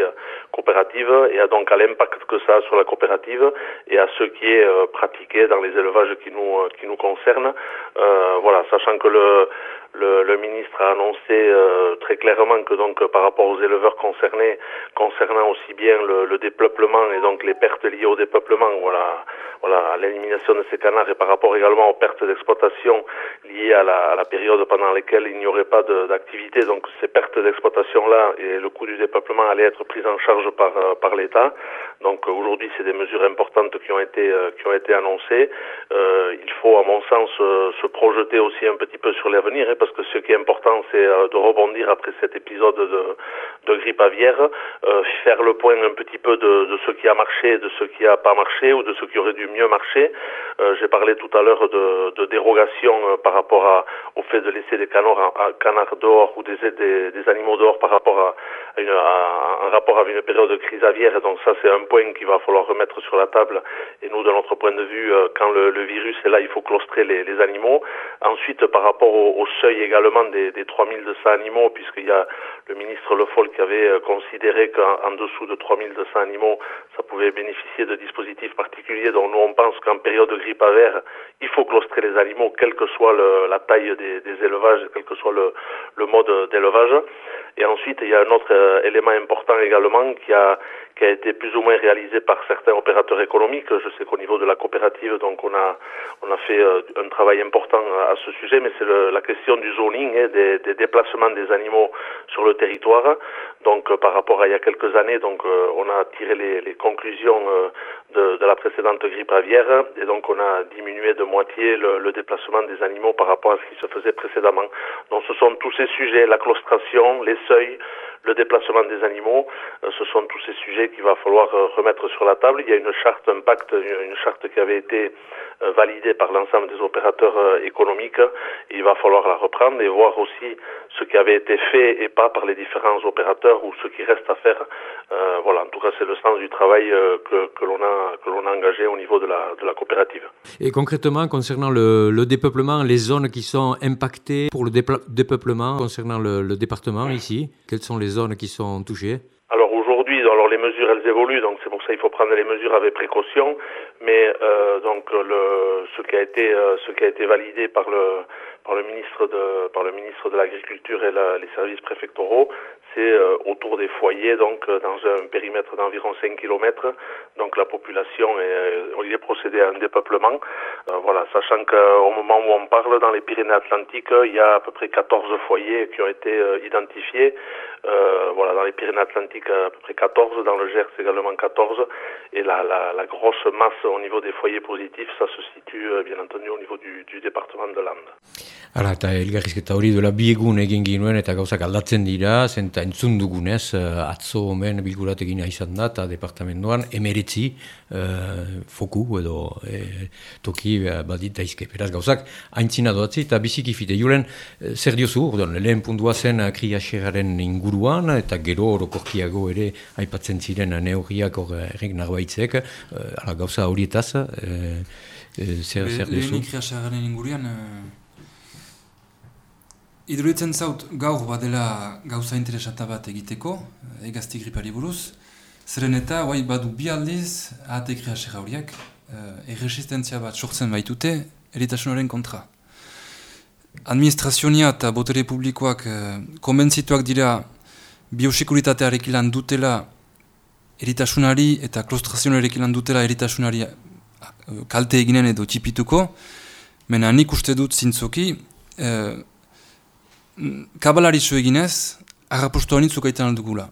coopérative et donc à l'impact que ça a sur la coopérative et à ce qui est pratiqué dans les élevages qui nous qui nous concernent. voilà, sachant que le le, le, ministre a annoncé euh, très clairement que donc par rapport aux éleveurs concernés, concernant aussi bien le, le, dépeuplement et donc les pertes liées au dépeuplement, voilà, voilà, à l'élimination de ces canards et par rapport également aux pertes d'exploitation liées à la, à la, période pendant laquelle il n'y aurait pas d'activité, donc ces pertes d'exploitation là et le coût du dépeuplement allaient être pris en charge par euh, par l'État. Donc aujourd'hui, c'est des mesures importantes qui ont été euh, qui ont été annoncées. Euh, il faut, à mon sens, se projeter aussi un petit peu sur l'avenir, hein, parce que ce qui est important, c'est euh, de rebondir après cet épisode de, de grippe aviaire, euh, faire le point un petit peu de, de, ce qui a marché, de ce qui n'a pas marché ou de ce qui aurait dû mieux marcher. Euh, J'ai parlé tout à l'heure de, de, dérogation euh, par rapport à, au fait de laisser des canards, canards dehors ou des, des, des, animaux dehors par rapport à, une, à, un rapport avec une période de crise aviaire. Donc ça, c'est un point qu'il va falloir remettre sur la table. Et nous, de notre point de vue, euh, quand le, le virus est là, il faut claustrer les, les animaux. Ensuite, par rapport au, au seuil également des, des 3200 animaux, puisqu'il y a le ministre Le Foll qui avait euh, considéré qu'en dessous de 3200 animaux, ça pouvait bénéficier de dispositifs particuliers. Donc nous, on pense qu'en période de grippe aviaire, il faut claustrer les animaux, quelle que soit le, la taille des, des, élevages, quel que soit le, le mode d'élevage. Et ensuite, il y a un autre euh, élément important également qui a qui a été plus ou moins réalisé par certains opérateurs économiques. Je sais qu'au niveau de la coopérative, donc on a on a fait euh, un travail important à, ce sujet, mais c'est la question du zoning et des, des, déplacements des animaux sur le territoire. Donc euh, par rapport à il y a quelques années, donc euh, on a tiré les, les conclusions de, la précédente grippe aviaire et donc on a diminué de moitié le, déplacement des animaux par rapport à ce qui se faisait précédemment. Donc ce sont tous ces sujets, la claustration, les seuils, le déplacement des animaux, euh, ce sont tous ces sujets qu'il va falloir euh, remettre sur la table. Il y a une charte impact, une charte qui avait été euh, validée par l'ensemble des opérateurs économiques. Il va falloir la reprendre et voir aussi ce qui avait été fait et pas par les différents opérateurs ou ce qui reste à faire. Voilà, en tout cas, c'est le sens du travail que, que l'on a que l'on a engagé au niveau de la de la coopérative. Et concrètement, concernant le, le dépeuplement, les zones qui sont impactées pour le dépeuplement, concernant le, le département ici, quelles sont les zones qui sont touchées? Alors aujourd'hui, alors les mesures elles évoluent, donc c'est pour ça qu'il faut prendre les mesures avec précaution. Mais euh, donc le, ce qui a été euh, ce qui a été validé par le par le ministre de l'agriculture et les services préfectoraux, c'est euh, autour des foyers, donc dans un périmètre d'environ 5 km. Donc la population est, il est procédé à un dépeuplement. Voilà, sachant qu'au moment où on parle, dans les Pyrénées-Atlantiques, il y a à peu près 14 foyers qui ont été identifiés. voilà, dans les Pyrénées-Atlantiques, à peu près 14, dans le Gers également 14. Et la, la, la, grosse masse au niveau des foyers positifs, ça se situe bien entendu au niveau du, du département de Landes. Hala, eta elgarrizketa hori duela bi egun egin ginuen eta gauzak aldatzen dira, zenta entzun dugunez, uh, atzo omen bilguratekin izan da, eta departamentoan emeritzi uh, foku edo e, toki badit daizke. Beraz gauzak, haintzina doatzi eta biziki fite. Julen, zer diozu, ordon, lehen puntua zen kriaxeraren inguruan, eta gero orokorkiago ere aipatzen ziren neurriak hor errek narbaitzek, uh, gauza horietaz, uh, zer, zer diozu? Lehen kriaxeraren inguruan, Iduritzen zaut gaur badela gauza interesata bat egiteko, egazti gripari buruz, zeren eta guai badu bi aldiz ahate kreasera horiak, eh, erresistentzia bat sortzen baitute eritasun kontra. Administrazionia eta botere publikoak eh, konbentzituak dira biosekuritatearek ilan dutela eritasunari eta klostrazionarekin lan dutela eritasunari eh, kalte eginen edo txipituko, mena nik uste dut zintzoki, eh, kabalari zu eginez, arrapustu honitzuk aitan aldugula.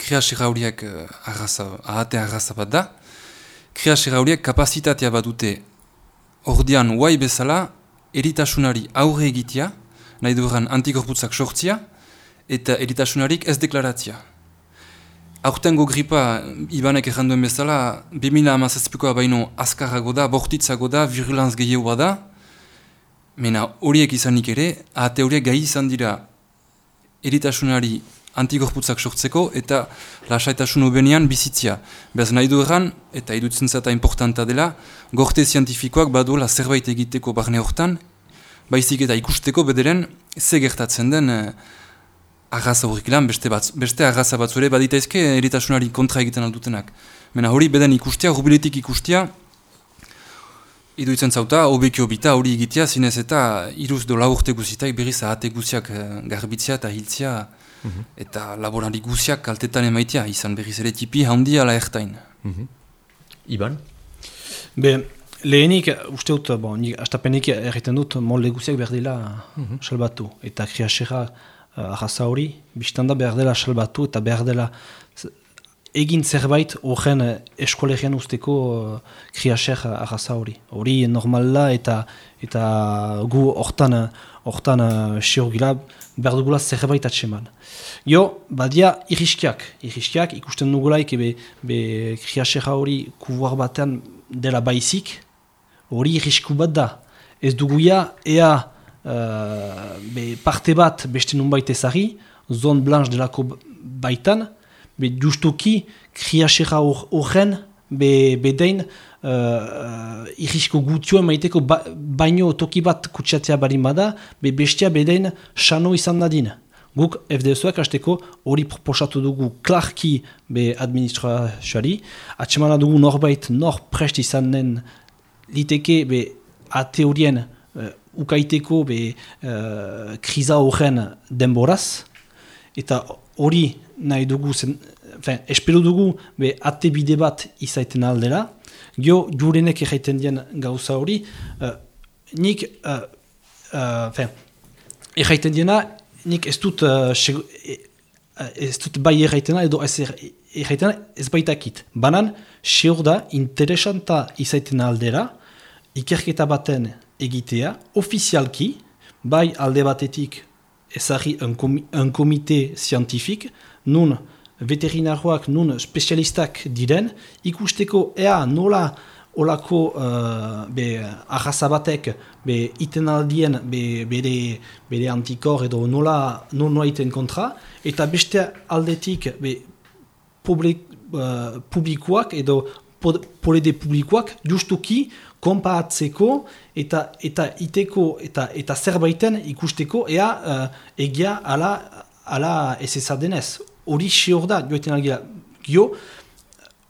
Kriasira horiek eh, ahate arraza bat da, kriasira horiek kapazitatea bat dute ordean guai bezala eritasunari aurre egitea, nahi duran antikorputzak sortzia, eta eritasunarik ez deklaratzia. Aurtengo gripa, Ibanek erranduen bezala, 2000 amazazpikoa baino azkarrago da, bortitzago da, virulanz gehiagoa da, mena horiek izanik ere, ahate horiek gai izan dira eritasunari antikorputzak sortzeko eta lasaitasun obenean bizitzia. Bez nahi du erran, eta idutzen zata importanta dela, gorte zientifikoak badola zerbait egiteko barne hortan, baizik eta ikusteko bederen ze gertatzen den eh, arraza horrik lan, beste, bat, beste arraza batzure baditaizke eritasunari kontra egiten aldutenak. Mena hori beden ikustia, rubiletik ikustia, iduitzen zauta, obekio bita hori egitea, zinez eta iruz do laurte guzitaik berriz ahate guziak eh, garbitzia eta hiltzia, mhm. eta laborari guziak kaltetan emaitia, izan berriz ere tipi handi ala ertain. Mm Iban? Be, lehenik, uste dut, bon, astapenik erreten dut, molde guziak berdila mm salbatu, eta kriasera uh, hori, biztanda behar dela salbatu eta behar dela egin zerbait horren uh, eskolegian usteko uh, kriaser arraza hori. Hori normala eta eta gu hortan hortan uh, behar dugula zerbait atseman. Jo, badia iriskiak, iriskiak ikusten dugulaik be, be kriasera hori kubuar batean dela baizik, hori irisku bat da. Ez duguia ea uh, be, parte bat beste nunbait ezari, zon blanche delako baitan, be justuki kriasera horren be, bedein uh, irisko gutioa maiteko ba, baino toki bat kutsiatzea barin bada, be bestia bedein sano izan dadin. Guk FDSoak hasteko hori proposatu dugu klarki be administrazioari, atsemana dugu norbait nor prest izan den liteke be ate horien ukaiteko be uh, kriza horren denboraz, eta hori nahi dugu, zen, fin, espero dugu be ate bide bat izaiten aldera, gio jurenek egiten dien gauza hori, uh, nik, uh, uh, fin, egiten diena, nik ez dut, uh, ez dut bai egitena edo ez egitena ez baitakit. Banan, seur da, interesanta izaiten aldera, ikerketa baten egitea, ofizialki, bai alde batetik ezagri un, komi, un komite zientifik, nun veterinaroak, nun spezialistak diren, ikusteko ea nola olako uh, be, arrazabatek be, iten aldien be, bere, bere antikor edo nola, nola iten kontra, eta beste aldetik be, publik, uh, publikoak edo polede publikoak justuki konparatzeko eta eta iteko eta eta zerbaiten ikusteko ea uh, egia ala ala ez ezadenez hori xeor da joeten algira gio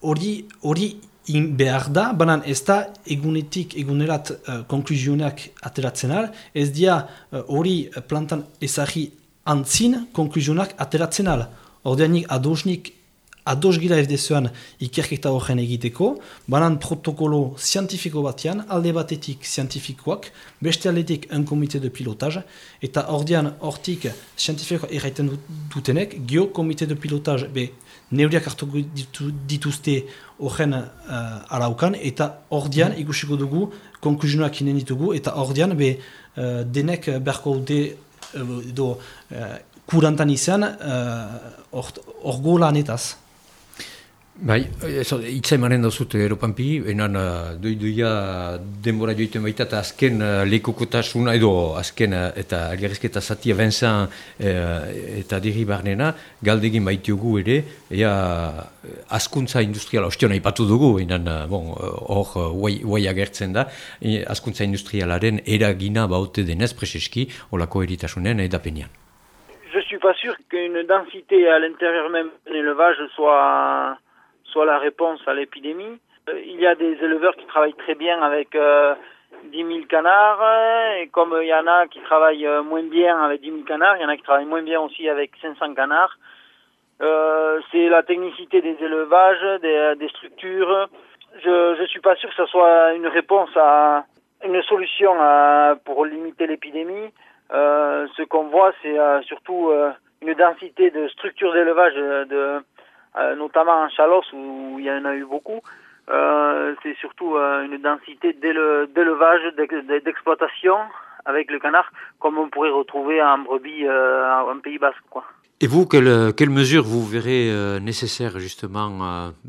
hori hori in behar da, banan ez da egunetik egunerat uh, konkluzionak ateratzen al, ez dia uh, hori plantan ezagri antzin konkluzionak ateratzen al. Ordeanik adosnik ados gira FDSoan ikerketa horren egiteko, banan protokolo zientifiko batean, alde batetik zientifikoak, beste aldetik un komite de pilotaj, eta ordean hortik zientifiko erraiten dutenek, gio komite de pilotaj be neuriak hartu ditu, dituzte horren uh, araukan, eta ordean mm. ikusiko dugu, konkluzionak inen ditugu, eta ordean be uh, denek berko de, uh, do, uh, kurantan izan, orgo uh, lanetaz. Bai, itza emanen dozut Europanpi, enan uh, doiduia denbora joiten baita eta azken uh, lekukotasuna edo azken uh, eta algarrizketa zatia benzan uh, eta diri barnena, galdegin baitugu ere, ea askuntza industriala, ostion ipatu dugu, enan bon, hor uh, uh, agertzen da, e, askuntza industrialaren eragina baute denez preseski, olako eritasunen edapenian. Je suis pas sûr qu'une densité à l'intérieur même de l'élevage soit soit la réponse à l'épidémie. Euh, il y a des éleveurs qui travaillent très bien avec euh, 10 000 canards, et comme il y en a qui travaillent euh, moins bien avec 10 000 canards, il y en a qui travaillent moins bien aussi avec 500 canards. c'est la technicité des élevages, des, structures. Je ne suis pas sûr que ce soit une réponse à une solution pour limiter l'épidémie. ce qu'on voit, c'est surtout une densité de structures d'élevage, de, notamment en Chalos où il y en a eu beaucoup. Euh, c'est surtout euh, une densité d'élevage, d'exploitation avec le canard, comme on pourrait retrouver en brebis euh, en Pays Basque. Quoi. Et vous, quelles quelle mesures vous verrez euh, nécessaires justement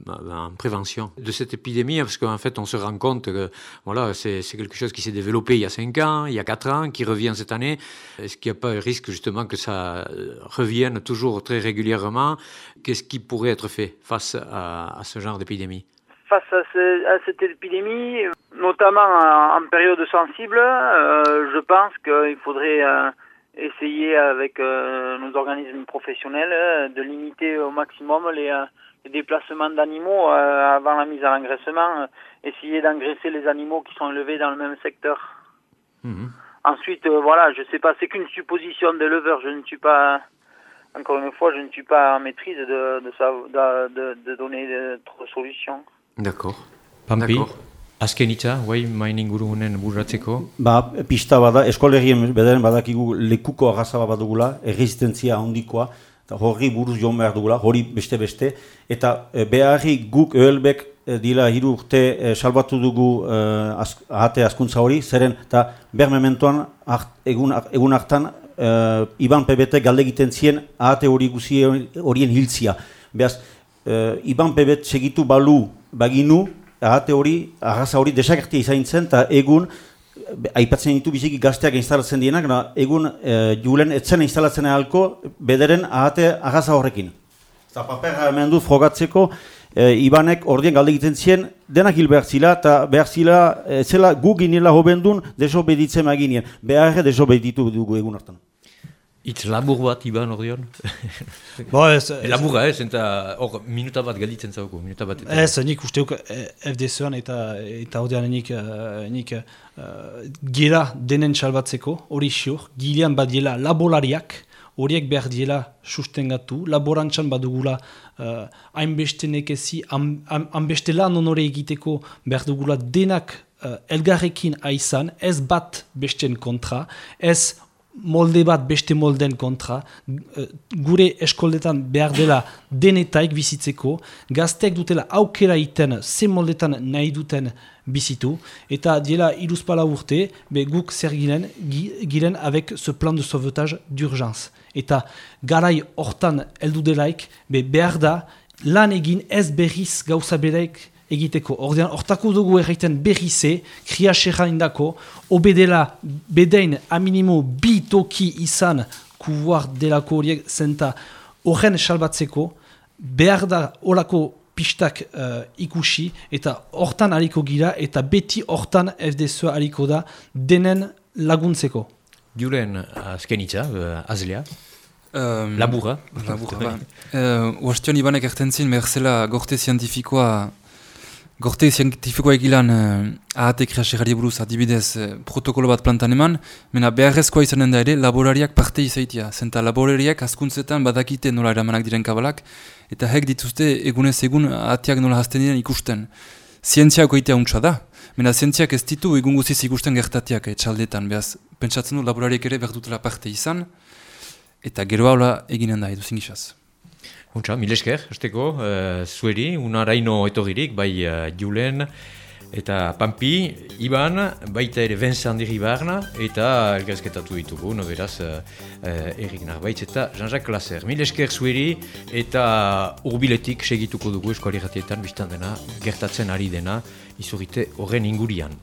en prévention de cette épidémie? Parce qu'en fait, on se rend compte que voilà, c'est quelque chose qui s'est développé il y a 5 ans, il y a 4 ans, qui revient cette année. Est-ce qu'il n'y a pas un risque justement que ça revienne toujours très régulièrement? Qu'est-ce qui pourrait être fait face à, ce genre d'épidémie? Face à, ce, à, cette épidémie, notamment en, période sensible, euh, je pense qu'il faudrait euh, essayer avec euh, nos organismes professionnels euh, de limiter au maximum les, euh, les déplacements d'animaux avant la mise à l'engraissement, essayer d'engraisser les animaux qui sont élevés dans le même secteur. Mmh. Ensuite, voilà, je sais pas, c'est qu'une supposition d'éleveur, je ne suis pas encore une fois, je ne suis pas en maîtrise de, de, de, de, de donner d'autres solutions. D'accord. Pampi, azken itza, guai main ingurunen burratzeko? Ba, pista bada, eskolegien bedaren badakigu lekuko agazaba badugula, erresistentzia handikoa, horri buruz joan behar dugula, hori beste-beste, eta e, beharri guk öhelbek e, dila hiru urte e, salbatu dugu e, az, ahate askuntza hori, zeren, eta behar mementoan egun, egun hartan e, Iban PBT galde egiten zien ahate hori guzi horien hiltzia. Beaz, e, Iban PBT segitu balu baginu, ahate hori, arraza hori desagertia izan zen, eta egun, aipatzen ditu biziki gazteak instalatzen dienak, na, egun e, julen etzen instalatzen ahalko, bederen ahate arraza horrekin. Eta paper hemen du frogatzeko, e, Ibanek ordien galde egiten zien, denak hil behar zila, eta behar zila, e, zela gu ginela hobendun, desobeditzen maginien. Behar desobeditu dugu egun hartan. Itz labur bat, Iban, ordeon? Bo, ez... Laburra, ez, eta hor, minuta bat galditzen zauko, minuta bat. Eta... Ez, nik usteuk eh, FDS-an eta, eta ordean nik, uh, nik uh, gela denen txalbatzeko, hori xior, gilean badiela labolariak, horiek behar diela sustengatu, laborantzan badugula hainbeste uh, nekezi, hainbeste lan onore egiteko behar dugula denak uh, elgarrekin aizan, ez bat besten kontra, ez molde bat beste molden kontra, eh, gure eskoldetan behar dela denetaik bizitzeko, gazteek dutela aukera iten ze moldetan nahi duten bizitu, eta diela iruzpala urte, be guk zer giren, giren avec ce plan de sauvetage d'urgence. Eta garai hortan eldu delaik, be behar da lan egin ez berriz gauza beraik egiteko. Ordean, hortako dugu erraiten berrize, kria indako, obedela bedein aminimo bi toki izan kuvuar delako horiek zenta horren salbatzeko, behar da olako pistak uh, ikusi eta hortan aliko gira eta beti hortan FDSOa aliko da denen laguntzeko. Julen, azken itza, uh, azlea? Um, Labura. Labura, ba. Uh, Oastion ibanek ertentzin, merzela gorte zientifikoa Gorte zientifikoa egilan uh, ahate kreaserari buruz adibidez uh, protokolo bat plantan eman, mena beharrezkoa izanen da ere laborariak parte izaitia. Zenta laborariak askuntzetan badakite nola eramanak diren kabalak, eta hek dituzte egunez egun ahateak nola hasten diren ikusten. Zientziak oitea untsa da, mena zientziak ez ditu egun guziz ikusten gertatiak etxaldetan, behaz pentsatzen du laborariak ere berdutela parte izan, eta gero haula eginen da edu zingisaz. Huntza, mil esker, esteko, uh, zueri, unaraino etogirik, bai uh, Julen, eta Pampi, Iban, baita ere Vincent Diribarna, eta elgazketatu ditugu, no beraz, uh, uh, Erik Narbaitz eta Jean-Jacques Lasser. Mil esker zueri, eta urbiletik segituko dugu eskuali ratietan, biztan dena, gertatzen ari dena, izurite horren ingurian.